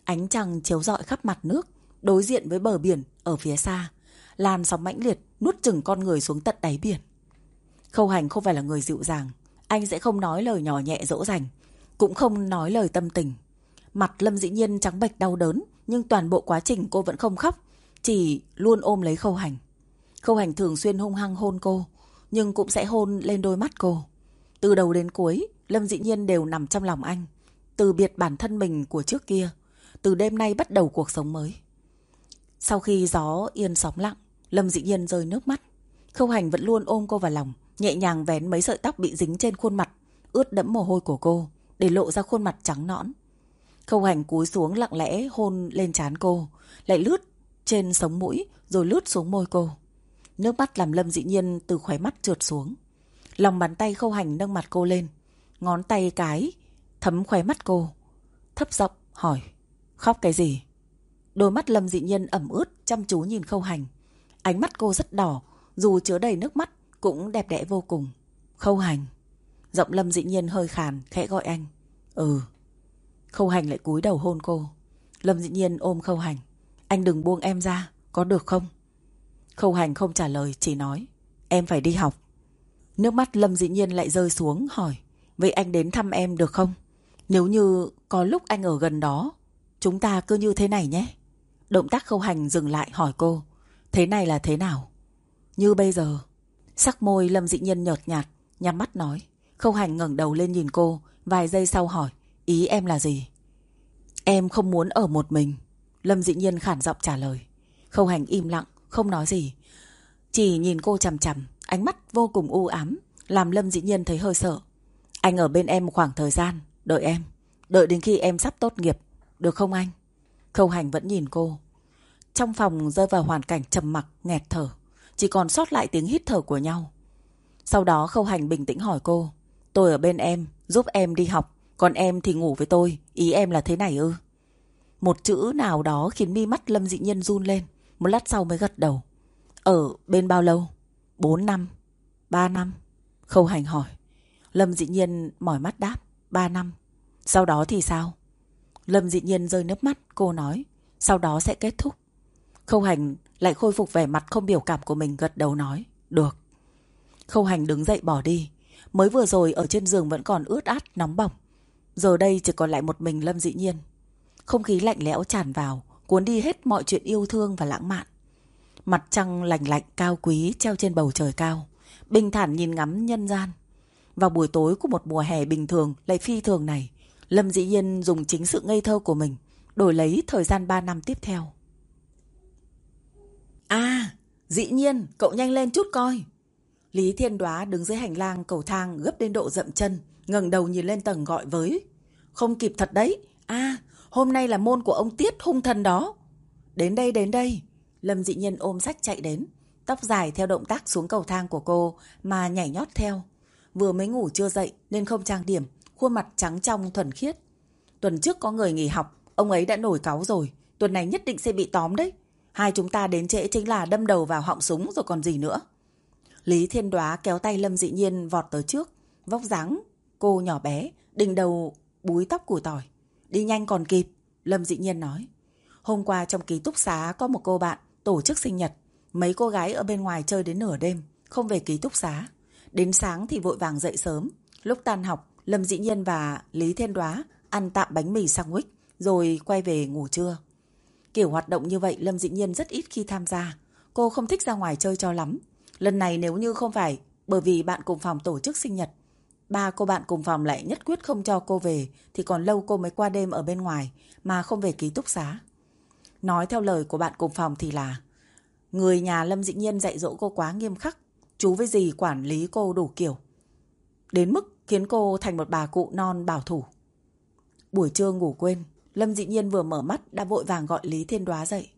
Ánh trăng chiếu rọi khắp mặt nước, đối diện với bờ biển ở phía xa. Làn sóng mãnh liệt nuốt chừng con người xuống tận đáy biển. Khâu hành không phải là người dịu dàng. Anh sẽ không nói lời nhỏ nhẹ dỗ dành. Cũng không nói lời tâm tình. Mặt Lâm dĩ nhiên trắng bệch đau đớn. Nhưng toàn bộ quá trình cô vẫn không khóc. Chỉ luôn ôm lấy khâu hành. Khâu hành thường xuyên hung hăng hôn cô. Nhưng cũng sẽ hôn lên đôi mắt cô. Từ đầu đến cuối, Lâm dĩ nhiên đều nằm trong lòng anh từ biệt bản thân mình của trước kia, từ đêm nay bắt đầu cuộc sống mới. Sau khi gió yên sóng lặng, Lâm dĩ nhiên rơi nước mắt. Khâu hành vẫn luôn ôm cô vào lòng, nhẹ nhàng vén mấy sợi tóc bị dính trên khuôn mặt, ướt đẫm mồ hôi của cô, để lộ ra khuôn mặt trắng nõn. Khâu hành cúi xuống lặng lẽ hôn lên trán cô, lại lướt trên sống mũi rồi lướt xuống môi cô. Nước mắt làm Lâm dĩ nhiên từ khóe mắt trượt xuống. Lòng bàn tay khâu hành nâng mặt cô lên, ngón tay cái thấm khóe mắt cô. Thấp giọng hỏi, khóc cái gì? Đôi mắt Lâm dị nhiên ẩm ướt, chăm chú nhìn khâu hành. Ánh mắt cô rất đỏ, dù chứa đầy nước mắt, cũng đẹp đẽ vô cùng. Khâu hành. Giọng Lâm dị nhiên hơi khàn, khẽ gọi anh. Ừ. Khâu hành lại cúi đầu hôn cô. Lâm dị nhiên ôm khâu hành. Anh đừng buông em ra, có được không? Khâu hành không trả lời, chỉ nói. Em phải đi học. Nước mắt Lâm dị nhiên lại rơi xuống, hỏi. Vậy anh đến thăm em được không? Nếu như có lúc anh ở gần đó, chúng ta cứ như thế này nhé. Động tác khâu hành dừng lại hỏi cô, thế này là thế nào? Như bây giờ. Sắc môi Lâm dị Nhiên nhợt nhạt, nhắm mắt nói. Khâu hành ngẩng đầu lên nhìn cô, vài giây sau hỏi, ý em là gì? Em không muốn ở một mình. Lâm dị nhiên khản giọng trả lời. Khâu hành im lặng, không nói gì. Chỉ nhìn cô chằm chằm, ánh mắt vô cùng u ám, làm Lâm dị nhiên thấy hơi sợ. Anh ở bên em một khoảng thời gian, Đợi em, đợi đến khi em sắp tốt nghiệp, được không anh? Khâu hành vẫn nhìn cô. Trong phòng rơi vào hoàn cảnh trầm mặc, nghẹt thở. Chỉ còn sót lại tiếng hít thở của nhau. Sau đó Khâu Hành bình tĩnh hỏi cô. Tôi ở bên em, giúp em đi học, còn em thì ngủ với tôi, ý em là thế này ư? Một chữ nào đó khiến mi mắt Lâm Dị nhân run lên, một lát sau mới gật đầu. Ở bên bao lâu? Bốn năm? Ba năm? Khâu Hành hỏi. Lâm Dị Nhiên mỏi mắt đáp. Ba năm. Sau đó thì sao? Lâm Dị Nhiên rơi nước mắt, cô nói. Sau đó sẽ kết thúc. Khâu Hành lại khôi phục vẻ mặt không biểu cảm của mình gật đầu nói. Được. Khâu Hành đứng dậy bỏ đi. Mới vừa rồi ở trên giường vẫn còn ướt át, nóng bỏng. Giờ đây chỉ còn lại một mình Lâm Dị Nhiên. Không khí lạnh lẽo tràn vào, cuốn đi hết mọi chuyện yêu thương và lãng mạn. Mặt trăng lành lạnh cao quý treo trên bầu trời cao. Bình thản nhìn ngắm nhân gian. Vào buổi tối của một mùa hè bình thường lại phi thường này, Lâm Dĩ Nhiên dùng chính sự ngây thơ của mình đổi lấy thời gian 3 năm tiếp theo. À, dĩ nhiên, cậu nhanh lên chút coi. Lý Thiên Đoá đứng dưới hành lang cầu thang gấp đến độ dậm chân, ngẩng đầu nhìn lên tầng gọi với. Không kịp thật đấy. À, hôm nay là môn của ông Tiết hung thần đó. Đến đây, đến đây. Lâm dị nhiên ôm sách chạy đến. Tóc dài theo động tác xuống cầu thang của cô mà nhảy nhót theo. Vừa mới ngủ chưa dậy nên không trang điểm, khuôn mặt trắng trong thuần khiết. Tuần trước có người nghỉ học, ông ấy đã nổi cáu rồi. Tuần này nhất định sẽ bị tóm đấy. Hai chúng ta đến trễ chính là đâm đầu vào họng súng rồi còn gì nữa. Lý Thiên Đoá kéo tay Lâm Dị Nhiên vọt tới trước. Vóc dáng cô nhỏ bé, đỉnh đầu búi tóc củ tỏi. Đi nhanh còn kịp, Lâm Dị Nhiên nói. Hôm qua trong ký túc xá có một cô bạn tổ chức sinh nhật. Mấy cô gái ở bên ngoài chơi đến nửa đêm, không về ký túc xá. Đến sáng thì vội vàng dậy sớm. Lúc tan học, Lâm Dĩ Nhiên và Lý Thiên Đoá ăn tạm bánh mì sandwich rồi quay về ngủ trưa. Kiểu hoạt động như vậy Lâm Dĩ Nhiên rất ít khi tham gia. Cô không thích ra ngoài chơi cho lắm. Lần này nếu như không phải bởi vì bạn cùng phòng tổ chức sinh nhật, ba cô bạn cùng phòng lại nhất quyết không cho cô về thì còn lâu cô mới qua đêm ở bên ngoài mà không về ký túc xá. Nói theo lời của bạn cùng phòng thì là người nhà Lâm Dĩ Nhiên dạy dỗ cô quá nghiêm khắc, chú với dì quản lý cô đủ kiểu. Đến mức khiến cô thành một bà cụ non bảo thủ. Buổi trưa ngủ quên, Lâm Dĩ Nhiên vừa mở mắt đã vội vàng gọi Lý Thiên Đoá dậy.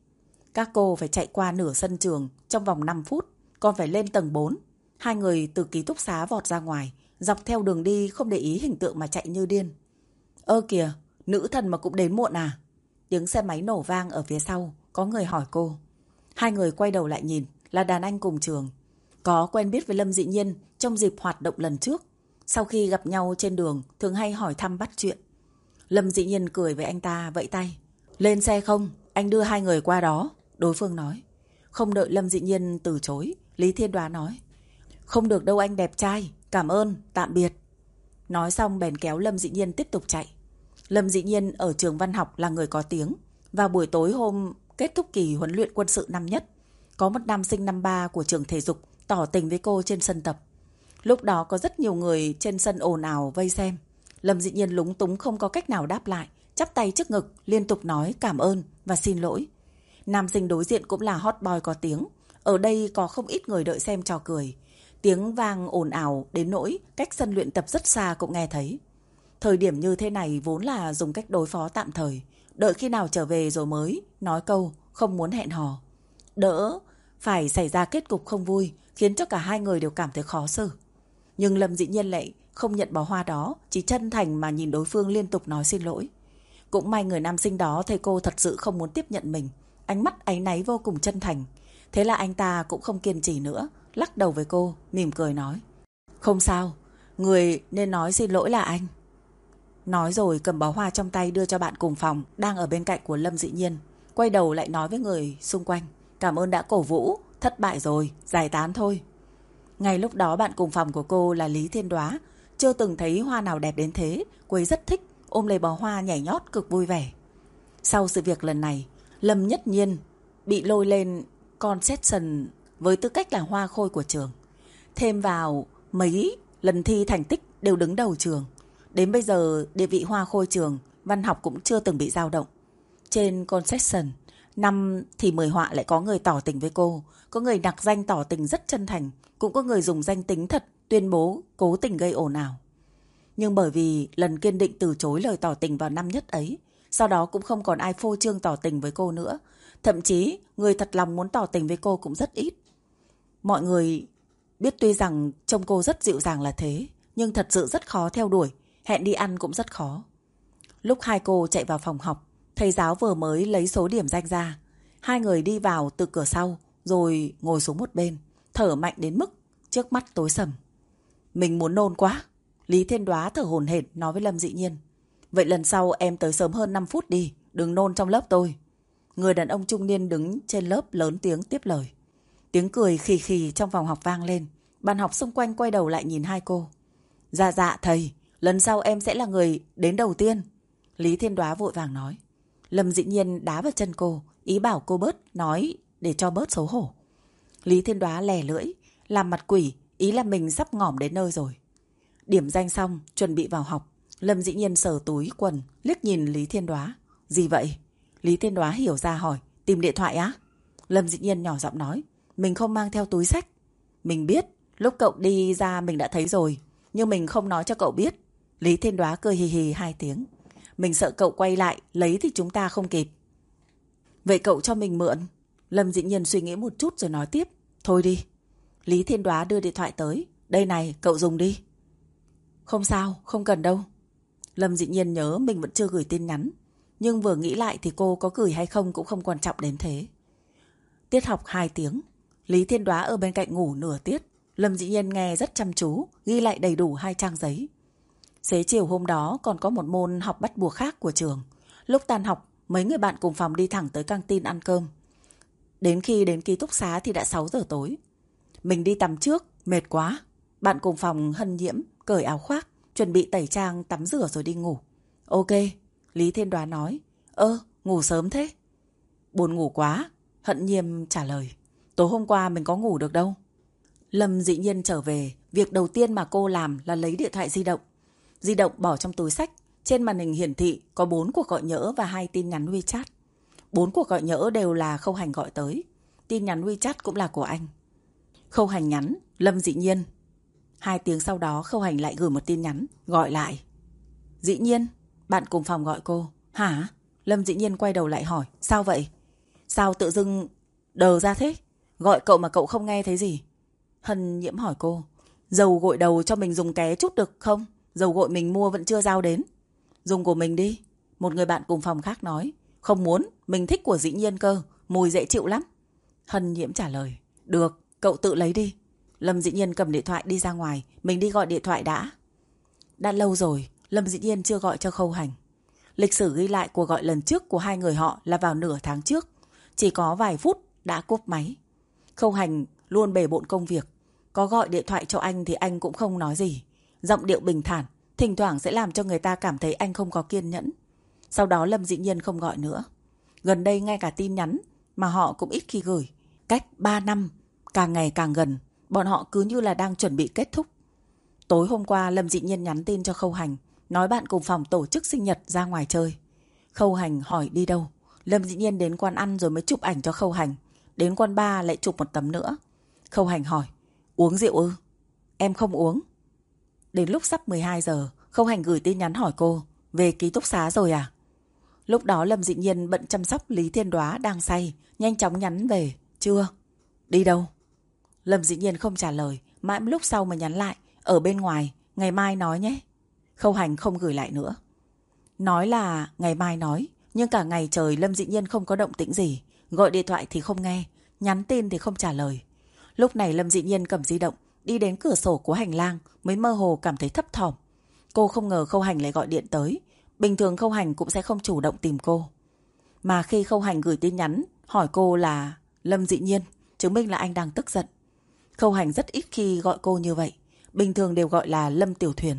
Các cô phải chạy qua nửa sân trường trong vòng 5 phút, còn phải lên tầng 4. Hai người từ ký túc xá vọt ra ngoài, dọc theo đường đi không để ý hình tượng mà chạy như điên. Ơ kìa, nữ thần mà cũng đến muộn à? Tiếng xe máy nổ vang ở phía sau, có người hỏi cô. Hai người quay đầu lại nhìn, là đàn anh cùng trường. Có quen biết với Lâm Dị Nhiên trong dịp hoạt động lần trước. Sau khi gặp nhau trên đường, thường hay hỏi thăm bắt chuyện. Lâm Dị Nhiên cười với anh ta, vẫy tay. Lên xe không? Anh đưa hai người qua đó. Đối phương nói. Không đợi Lâm Dị Nhiên từ chối, Lý Thiên Đoá nói. Không được đâu anh đẹp trai, cảm ơn, tạm biệt. Nói xong bèn kéo Lâm Dị Nhiên tiếp tục chạy. Lâm Dị Nhiên ở trường văn học là người có tiếng. Vào buổi tối hôm kết thúc kỳ huấn luyện quân sự năm nhất, có một nam sinh năm ba của trường thể dục tỏ tình với cô trên sân tập. Lúc đó có rất nhiều người trên sân ồn ào vây xem. Lâm dị nhiên lúng túng không có cách nào đáp lại, chắp tay trước ngực, liên tục nói cảm ơn và xin lỗi. Nam sinh đối diện cũng là hot boy có tiếng. Ở đây có không ít người đợi xem trò cười. Tiếng vang ồn ào đến nỗi cách sân luyện tập rất xa cũng nghe thấy. Thời điểm như thế này vốn là dùng cách đối phó tạm thời. Đợi khi nào trở về rồi mới nói câu không muốn hẹn hò. Đỡ phải xảy ra kết cục không vui khiến cho cả hai người đều cảm thấy khó xử. Nhưng Lâm dĩ nhiên lại không nhận bó hoa đó, chỉ chân thành mà nhìn đối phương liên tục nói xin lỗi. Cũng may người nam sinh đó thầy cô thật sự không muốn tiếp nhận mình. Ánh mắt áy náy vô cùng chân thành. Thế là anh ta cũng không kiên trì nữa, lắc đầu với cô, mỉm cười nói. Không sao, người nên nói xin lỗi là anh. Nói rồi cầm bó hoa trong tay đưa cho bạn cùng phòng, đang ở bên cạnh của Lâm Dĩ Nhiên. Quay đầu lại nói với người xung quanh. Cảm ơn đã cổ vũ, thất bại rồi, giải tán thôi. Ngay lúc đó bạn cùng phòng của cô là Lý Thiên Đoá, chưa từng thấy hoa nào đẹp đến thế, cô ấy rất thích, ôm lấy bó hoa nhảy nhót cực vui vẻ. Sau sự việc lần này, Lâm Nhất Nhiên bị lôi lên con session với tư cách là hoa khôi của trường. Thêm vào mấy lần thi thành tích đều đứng đầu trường. Đến bây giờ địa vị hoa khôi trường, văn học cũng chưa từng bị dao động. Trên concession, năm thì mười họa lại có người tỏ tình với cô, có người đặc danh tỏ tình rất chân thành, cũng có người dùng danh tính thật tuyên bố cố tình gây ồn ào. Nhưng bởi vì lần kiên định từ chối lời tỏ tình vào năm nhất ấy, sau đó cũng không còn ai phô trương tỏ tình với cô nữa. Thậm chí, người thật lòng muốn tỏ tình với cô cũng rất ít. Mọi người biết tuy rằng trông cô rất dịu dàng là thế, nhưng thật sự rất khó theo đuổi, hẹn đi ăn cũng rất khó. Lúc hai cô chạy vào phòng học, thầy giáo vừa mới lấy số điểm danh ra. Hai người đi vào từ cửa sau, rồi ngồi xuống một bên, thở mạnh đến mức trước mắt tối sầm. Mình muốn nôn quá. Lý Thiên Đoá thở hồn hển nói với Lâm Dị Nhiên. Vậy lần sau em tới sớm hơn 5 phút đi, đừng nôn trong lớp tôi. Người đàn ông trung niên đứng trên lớp lớn tiếng tiếp lời. Tiếng cười khì khì trong phòng học vang lên. Bạn học xung quanh quay đầu lại nhìn hai cô. Dạ dạ thầy, lần sau em sẽ là người đến đầu tiên. Lý Thiên Đoá vội vàng nói. Lâm dị nhiên đá vào chân cô, ý bảo cô bớt, nói để cho bớt xấu hổ. Lý Thiên Đoá lè lưỡi, làm mặt quỷ, ý là mình sắp ngỏm đến nơi rồi. Điểm danh xong, chuẩn bị vào học. Lâm dĩ nhiên sờ túi quần, liếc nhìn Lý Thiên Đoá. Gì vậy? Lý Thiên Đoá hiểu ra hỏi, tìm điện thoại á? Lâm dĩ nhiên nhỏ giọng nói, mình không mang theo túi sách. Mình biết, lúc cậu đi ra mình đã thấy rồi, nhưng mình không nói cho cậu biết. Lý Thiên Đoá cười hì hì hai tiếng. Mình sợ cậu quay lại, lấy thì chúng ta không kịp. Vậy cậu cho mình mượn. Lâm dĩ nhiên suy nghĩ một chút rồi nói tiếp. Thôi đi. Lý Thiên Đoá đưa điện thoại tới. Đây này, cậu dùng đi. Không sao, không cần đâu. Lâm dĩ nhiên nhớ mình vẫn chưa gửi tin nhắn. Nhưng vừa nghĩ lại thì cô có gửi hay không cũng không quan trọng đến thế. Tiết học 2 tiếng. Lý Thiên Đoá ở bên cạnh ngủ nửa tiết. Lâm dĩ nhiên nghe rất chăm chú, ghi lại đầy đủ hai trang giấy. Xế chiều hôm đó còn có một môn học bắt buộc khác của trường. Lúc tan học, mấy người bạn cùng phòng đi thẳng tới căng tin ăn cơm. Đến khi đến ký túc xá thì đã 6 giờ tối. Mình đi tắm trước, mệt quá. Bạn cùng phòng hân nhiễm, cởi áo khoác, chuẩn bị tẩy trang tắm rửa rồi đi ngủ. Ok, Lý Thiên Đoá nói. Ơ, ngủ sớm thế. Buồn ngủ quá, hận nhiêm trả lời. Tối hôm qua mình có ngủ được đâu. Lâm dị nhiên trở về, việc đầu tiên mà cô làm là lấy điện thoại di động. Di động bỏ trong túi sách, trên màn hình hiển thị có 4 cuộc gọi nhỡ và hai tin nhắn WeChat. Bốn cuộc gọi nhỡ đều là khâu hành gọi tới. Tin nhắn WeChat cũng là của anh. Khâu hành nhắn, Lâm dị nhiên. Hai tiếng sau đó khâu hành lại gửi một tin nhắn, gọi lại. Dĩ nhiên, bạn cùng phòng gọi cô. Hả? Lâm dĩ nhiên quay đầu lại hỏi. Sao vậy? Sao tự dưng đờ ra thế? Gọi cậu mà cậu không nghe thấy gì? Hân nhiễm hỏi cô. Dầu gội đầu cho mình dùng ké chút được không? Dầu gội mình mua vẫn chưa giao đến. Dùng của mình đi. Một người bạn cùng phòng khác nói. Không muốn, mình thích của dĩ nhiên cơ. Mùi dễ chịu lắm. Hân nhiễm trả lời. Được, cậu tự lấy đi. Lâm dĩ nhiên cầm điện thoại đi ra ngoài. Mình đi gọi điện thoại đã. Đã lâu rồi, Lâm dĩ nhiên chưa gọi cho khâu hành. Lịch sử ghi lại cuộc gọi lần trước của hai người họ là vào nửa tháng trước. Chỉ có vài phút đã cúp máy. Khâu hành luôn bề bộn công việc. Có gọi điện thoại cho anh thì anh cũng không nói gì. Giọng điệu bình thản, thỉnh thoảng sẽ làm cho người ta cảm thấy anh không có kiên nhẫn. Sau đó Lâm dĩ nhiên không gọi nữa. Gần đây ngay cả tin nhắn mà họ cũng ít khi gửi. Cách 3 năm, càng ngày càng gần, bọn họ cứ như là đang chuẩn bị kết thúc. Tối hôm qua Lâm dĩ nhiên nhắn tin cho Khâu Hành, nói bạn cùng phòng tổ chức sinh nhật ra ngoài chơi. Khâu Hành hỏi đi đâu. Lâm dĩ nhiên đến quán ăn rồi mới chụp ảnh cho Khâu Hành. Đến quán ba lại chụp một tấm nữa. Khâu Hành hỏi, uống rượu ư? Em không uống. Đến lúc sắp 12 giờ, Khâu Hành gửi tin nhắn hỏi cô, về ký túc xá rồi à? Lúc đó Lâm Dị Nhiên bận chăm sóc Lý Thiên Đoá đang say, nhanh chóng nhắn về, chưa? Đi đâu? Lâm Dị Nhiên không trả lời, mãi lúc sau mà nhắn lại, ở bên ngoài, ngày mai nói nhé. Khâu Hành không gửi lại nữa. Nói là ngày mai nói, nhưng cả ngày trời Lâm Dị Nhiên không có động tĩnh gì, gọi điện thoại thì không nghe, nhắn tin thì không trả lời. Lúc này Lâm Dị Nhiên cầm di động, đi đến cửa sổ của hành lang, mới mơ hồ cảm thấy thấp thỏm. Cô không ngờ Khâu Hành lại gọi điện tới, Bình thường Khâu Hành cũng sẽ không chủ động tìm cô. Mà khi Khâu Hành gửi tin nhắn hỏi cô là Lâm Dị Nhiên, chứng minh là anh đang tức giận. Khâu Hành rất ít khi gọi cô như vậy. Bình thường đều gọi là Lâm Tiểu Thuyền.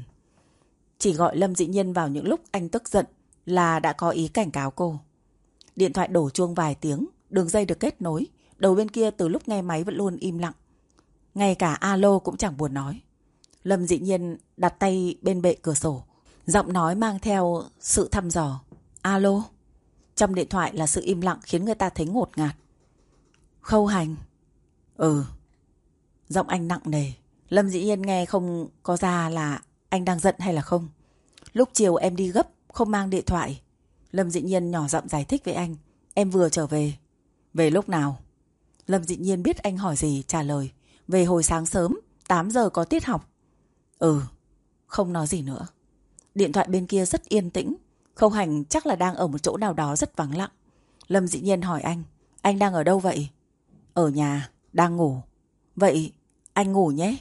Chỉ gọi Lâm Dị Nhiên vào những lúc anh tức giận là đã có ý cảnh cáo cô. Điện thoại đổ chuông vài tiếng, đường dây được kết nối. Đầu bên kia từ lúc nghe máy vẫn luôn im lặng. Ngay cả alo cũng chẳng buồn nói. Lâm Dị Nhiên đặt tay bên bệ cửa sổ, Giọng nói mang theo sự thăm dò. Alo? Trong điện thoại là sự im lặng khiến người ta thấy ngột ngạt. Khâu hành. Ừ. Giọng anh nặng nề. Lâm dĩ nhiên nghe không có ra là anh đang giận hay là không. Lúc chiều em đi gấp, không mang điện thoại. Lâm dĩ nhiên nhỏ giọng giải thích với anh. Em vừa trở về. Về lúc nào? Lâm dĩ nhiên biết anh hỏi gì trả lời. Về hồi sáng sớm, 8 giờ có tiết học. Ừ, không nói gì nữa. Điện thoại bên kia rất yên tĩnh. Khâu hành chắc là đang ở một chỗ nào đó rất vắng lặng. Lâm dĩ nhiên hỏi anh, anh đang ở đâu vậy? Ở nhà, đang ngủ. Vậy, anh ngủ nhé.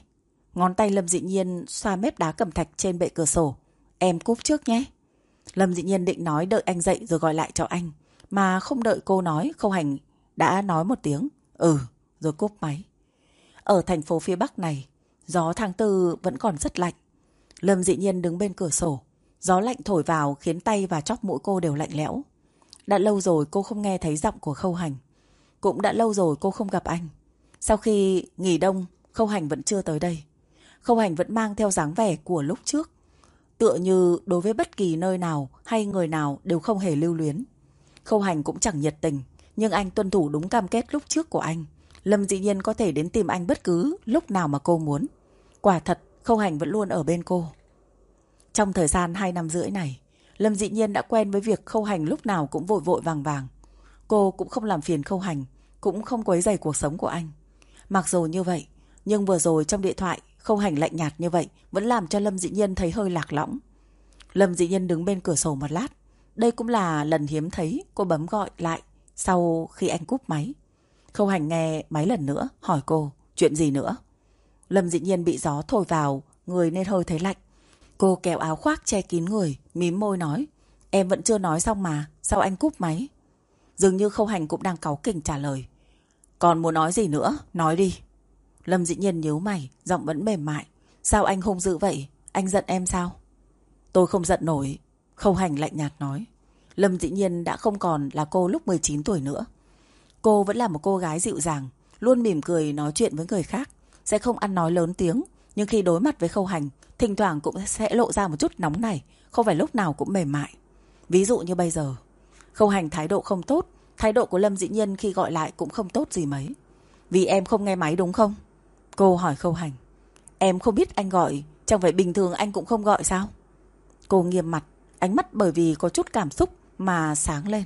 Ngón tay Lâm dĩ nhiên xoa mép đá cẩm thạch trên bệ cửa sổ. Em cúp trước nhé. Lâm dĩ nhiên định nói đợi anh dậy rồi gọi lại cho anh. Mà không đợi cô nói, khâu hành đã nói một tiếng. Ừ, rồi cúp máy. Ở thành phố phía Bắc này, gió tháng tư vẫn còn rất lạnh. Lâm dị nhiên đứng bên cửa sổ. Gió lạnh thổi vào khiến tay và chóp mũi cô đều lạnh lẽo. Đã lâu rồi cô không nghe thấy giọng của khâu hành. Cũng đã lâu rồi cô không gặp anh. Sau khi nghỉ đông, khâu hành vẫn chưa tới đây. Khâu hành vẫn mang theo dáng vẻ của lúc trước. Tựa như đối với bất kỳ nơi nào hay người nào đều không hề lưu luyến. Khâu hành cũng chẳng nhiệt tình, nhưng anh tuân thủ đúng cam kết lúc trước của anh. Lâm dĩ nhiên có thể đến tìm anh bất cứ lúc nào mà cô muốn. Quả thật, Khâu Hành vẫn luôn ở bên cô. Trong thời gian 2 năm rưỡi này, Lâm dĩ nhiên đã quen với việc Khâu Hành lúc nào cũng vội vội vàng vàng. Cô cũng không làm phiền Khâu Hành, cũng không quấy rầy cuộc sống của anh. Mặc dù như vậy, nhưng vừa rồi trong điện thoại, Khâu Hành lạnh nhạt như vậy vẫn làm cho Lâm dĩ nhiên thấy hơi lạc lõng. Lâm dĩ nhiên đứng bên cửa sổ một lát. Đây cũng là lần hiếm thấy cô bấm gọi lại sau khi anh cúp máy. Khâu Hành nghe mấy lần nữa, hỏi cô, chuyện gì nữa? Lâm dĩ nhiên bị gió thổi vào, người nên hơi thấy lạnh. Cô kéo áo khoác che kín người, mím môi nói. Em vẫn chưa nói xong mà, sao anh cúp máy? Dường như khâu hành cũng đang cáu kỉnh trả lời. Còn muốn nói gì nữa, nói đi. Lâm dĩ nhiên nhíu mày, giọng vẫn mềm mại. Sao anh hung dữ vậy? Anh giận em sao? Tôi không giận nổi. Khâu hành lạnh nhạt nói. Lâm dĩ nhiên đã không còn là cô lúc 19 tuổi nữa. Cô vẫn là một cô gái dịu dàng, luôn mỉm cười nói chuyện với người khác sẽ không ăn nói lớn tiếng, nhưng khi đối mặt với khâu hành, thỉnh thoảng cũng sẽ lộ ra một chút nóng này, không phải lúc nào cũng mềm mại. Ví dụ như bây giờ, khâu hành thái độ không tốt, thái độ của Lâm dĩ nhiên khi gọi lại cũng không tốt gì mấy. Vì em không nghe máy đúng không? Cô hỏi khâu hành. Em không biết anh gọi, chẳng phải bình thường anh cũng không gọi sao? Cô nghiêm mặt, ánh mắt bởi vì có chút cảm xúc mà sáng lên.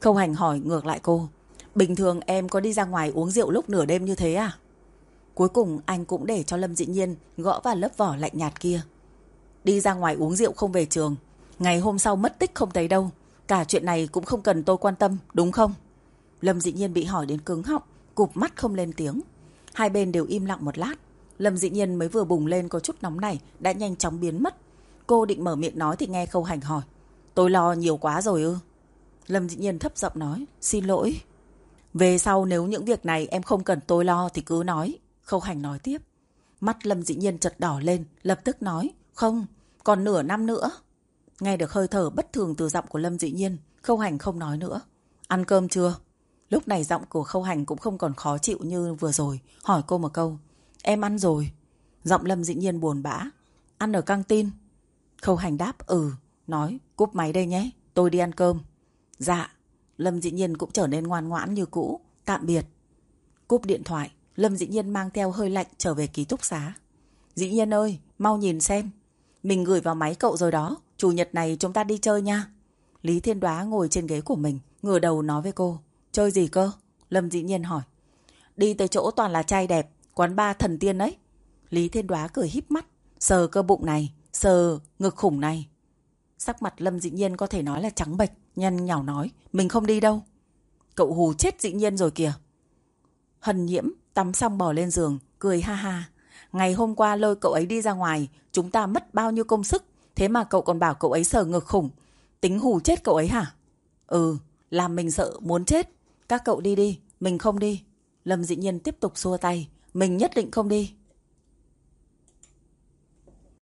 Khâu hành hỏi ngược lại cô. Bình thường em có đi ra ngoài uống rượu lúc nửa đêm như thế à? Cuối cùng anh cũng để cho Lâm Dị Nhiên gõ vào lớp vỏ lạnh nhạt kia. Đi ra ngoài uống rượu không về trường. Ngày hôm sau mất tích không thấy đâu. Cả chuyện này cũng không cần tôi quan tâm, đúng không? Lâm Dị Nhiên bị hỏi đến cứng họng, cụp mắt không lên tiếng. Hai bên đều im lặng một lát. Lâm Dị Nhiên mới vừa bùng lên có chút nóng này đã nhanh chóng biến mất. Cô định mở miệng nói thì nghe khâu hành hỏi. Tôi lo nhiều quá rồi ư? Lâm Dị Nhiên thấp giọng nói. Xin lỗi. Về sau nếu những việc này em không cần tôi lo thì cứ nói. Khâu Hành nói tiếp. Mắt Lâm dĩ nhiên chật đỏ lên, lập tức nói. Không, còn nửa năm nữa. Nghe được hơi thở bất thường từ giọng của Lâm dĩ nhiên, Khâu Hành không nói nữa. Ăn cơm chưa? Lúc này giọng của Khâu Hành cũng không còn khó chịu như vừa rồi. Hỏi cô một câu. Em ăn rồi. Giọng Lâm dĩ nhiên buồn bã. Ăn ở căng tin. Khâu Hành đáp ừ. Nói cúp máy đây nhé. Tôi đi ăn cơm. Dạ. Lâm dĩ nhiên cũng trở nên ngoan ngoãn như cũ. Tạm biệt. Cúp điện thoại. Lâm dĩ nhiên mang theo hơi lạnh trở về ký túc xá. Dĩ nhiên ơi, mau nhìn xem. Mình gửi vào máy cậu rồi đó. Chủ nhật này chúng ta đi chơi nha. Lý Thiên Đoá ngồi trên ghế của mình, ngửa đầu nói với cô. Chơi gì cơ? Lâm dĩ nhiên hỏi. Đi tới chỗ toàn là trai đẹp, quán ba thần tiên ấy. Lý Thiên Đoá cười híp mắt, sờ cơ bụng này, sờ ngực khủng này. Sắc mặt Lâm dĩ nhiên có thể nói là trắng bệch, nhăn nhảo nói. Mình không đi đâu. Cậu hù chết dĩ nhiên rồi kìa. hân nhiễm Tắm xong bỏ lên giường, cười ha ha. Ngày hôm qua lôi cậu ấy đi ra ngoài, chúng ta mất bao nhiêu công sức. Thế mà cậu còn bảo cậu ấy sờ ngực khủng. Tính hù chết cậu ấy hả? Ừ, làm mình sợ muốn chết. Các cậu đi đi, mình không đi. Lâm dĩ nhiên tiếp tục xua tay. Mình nhất định không đi.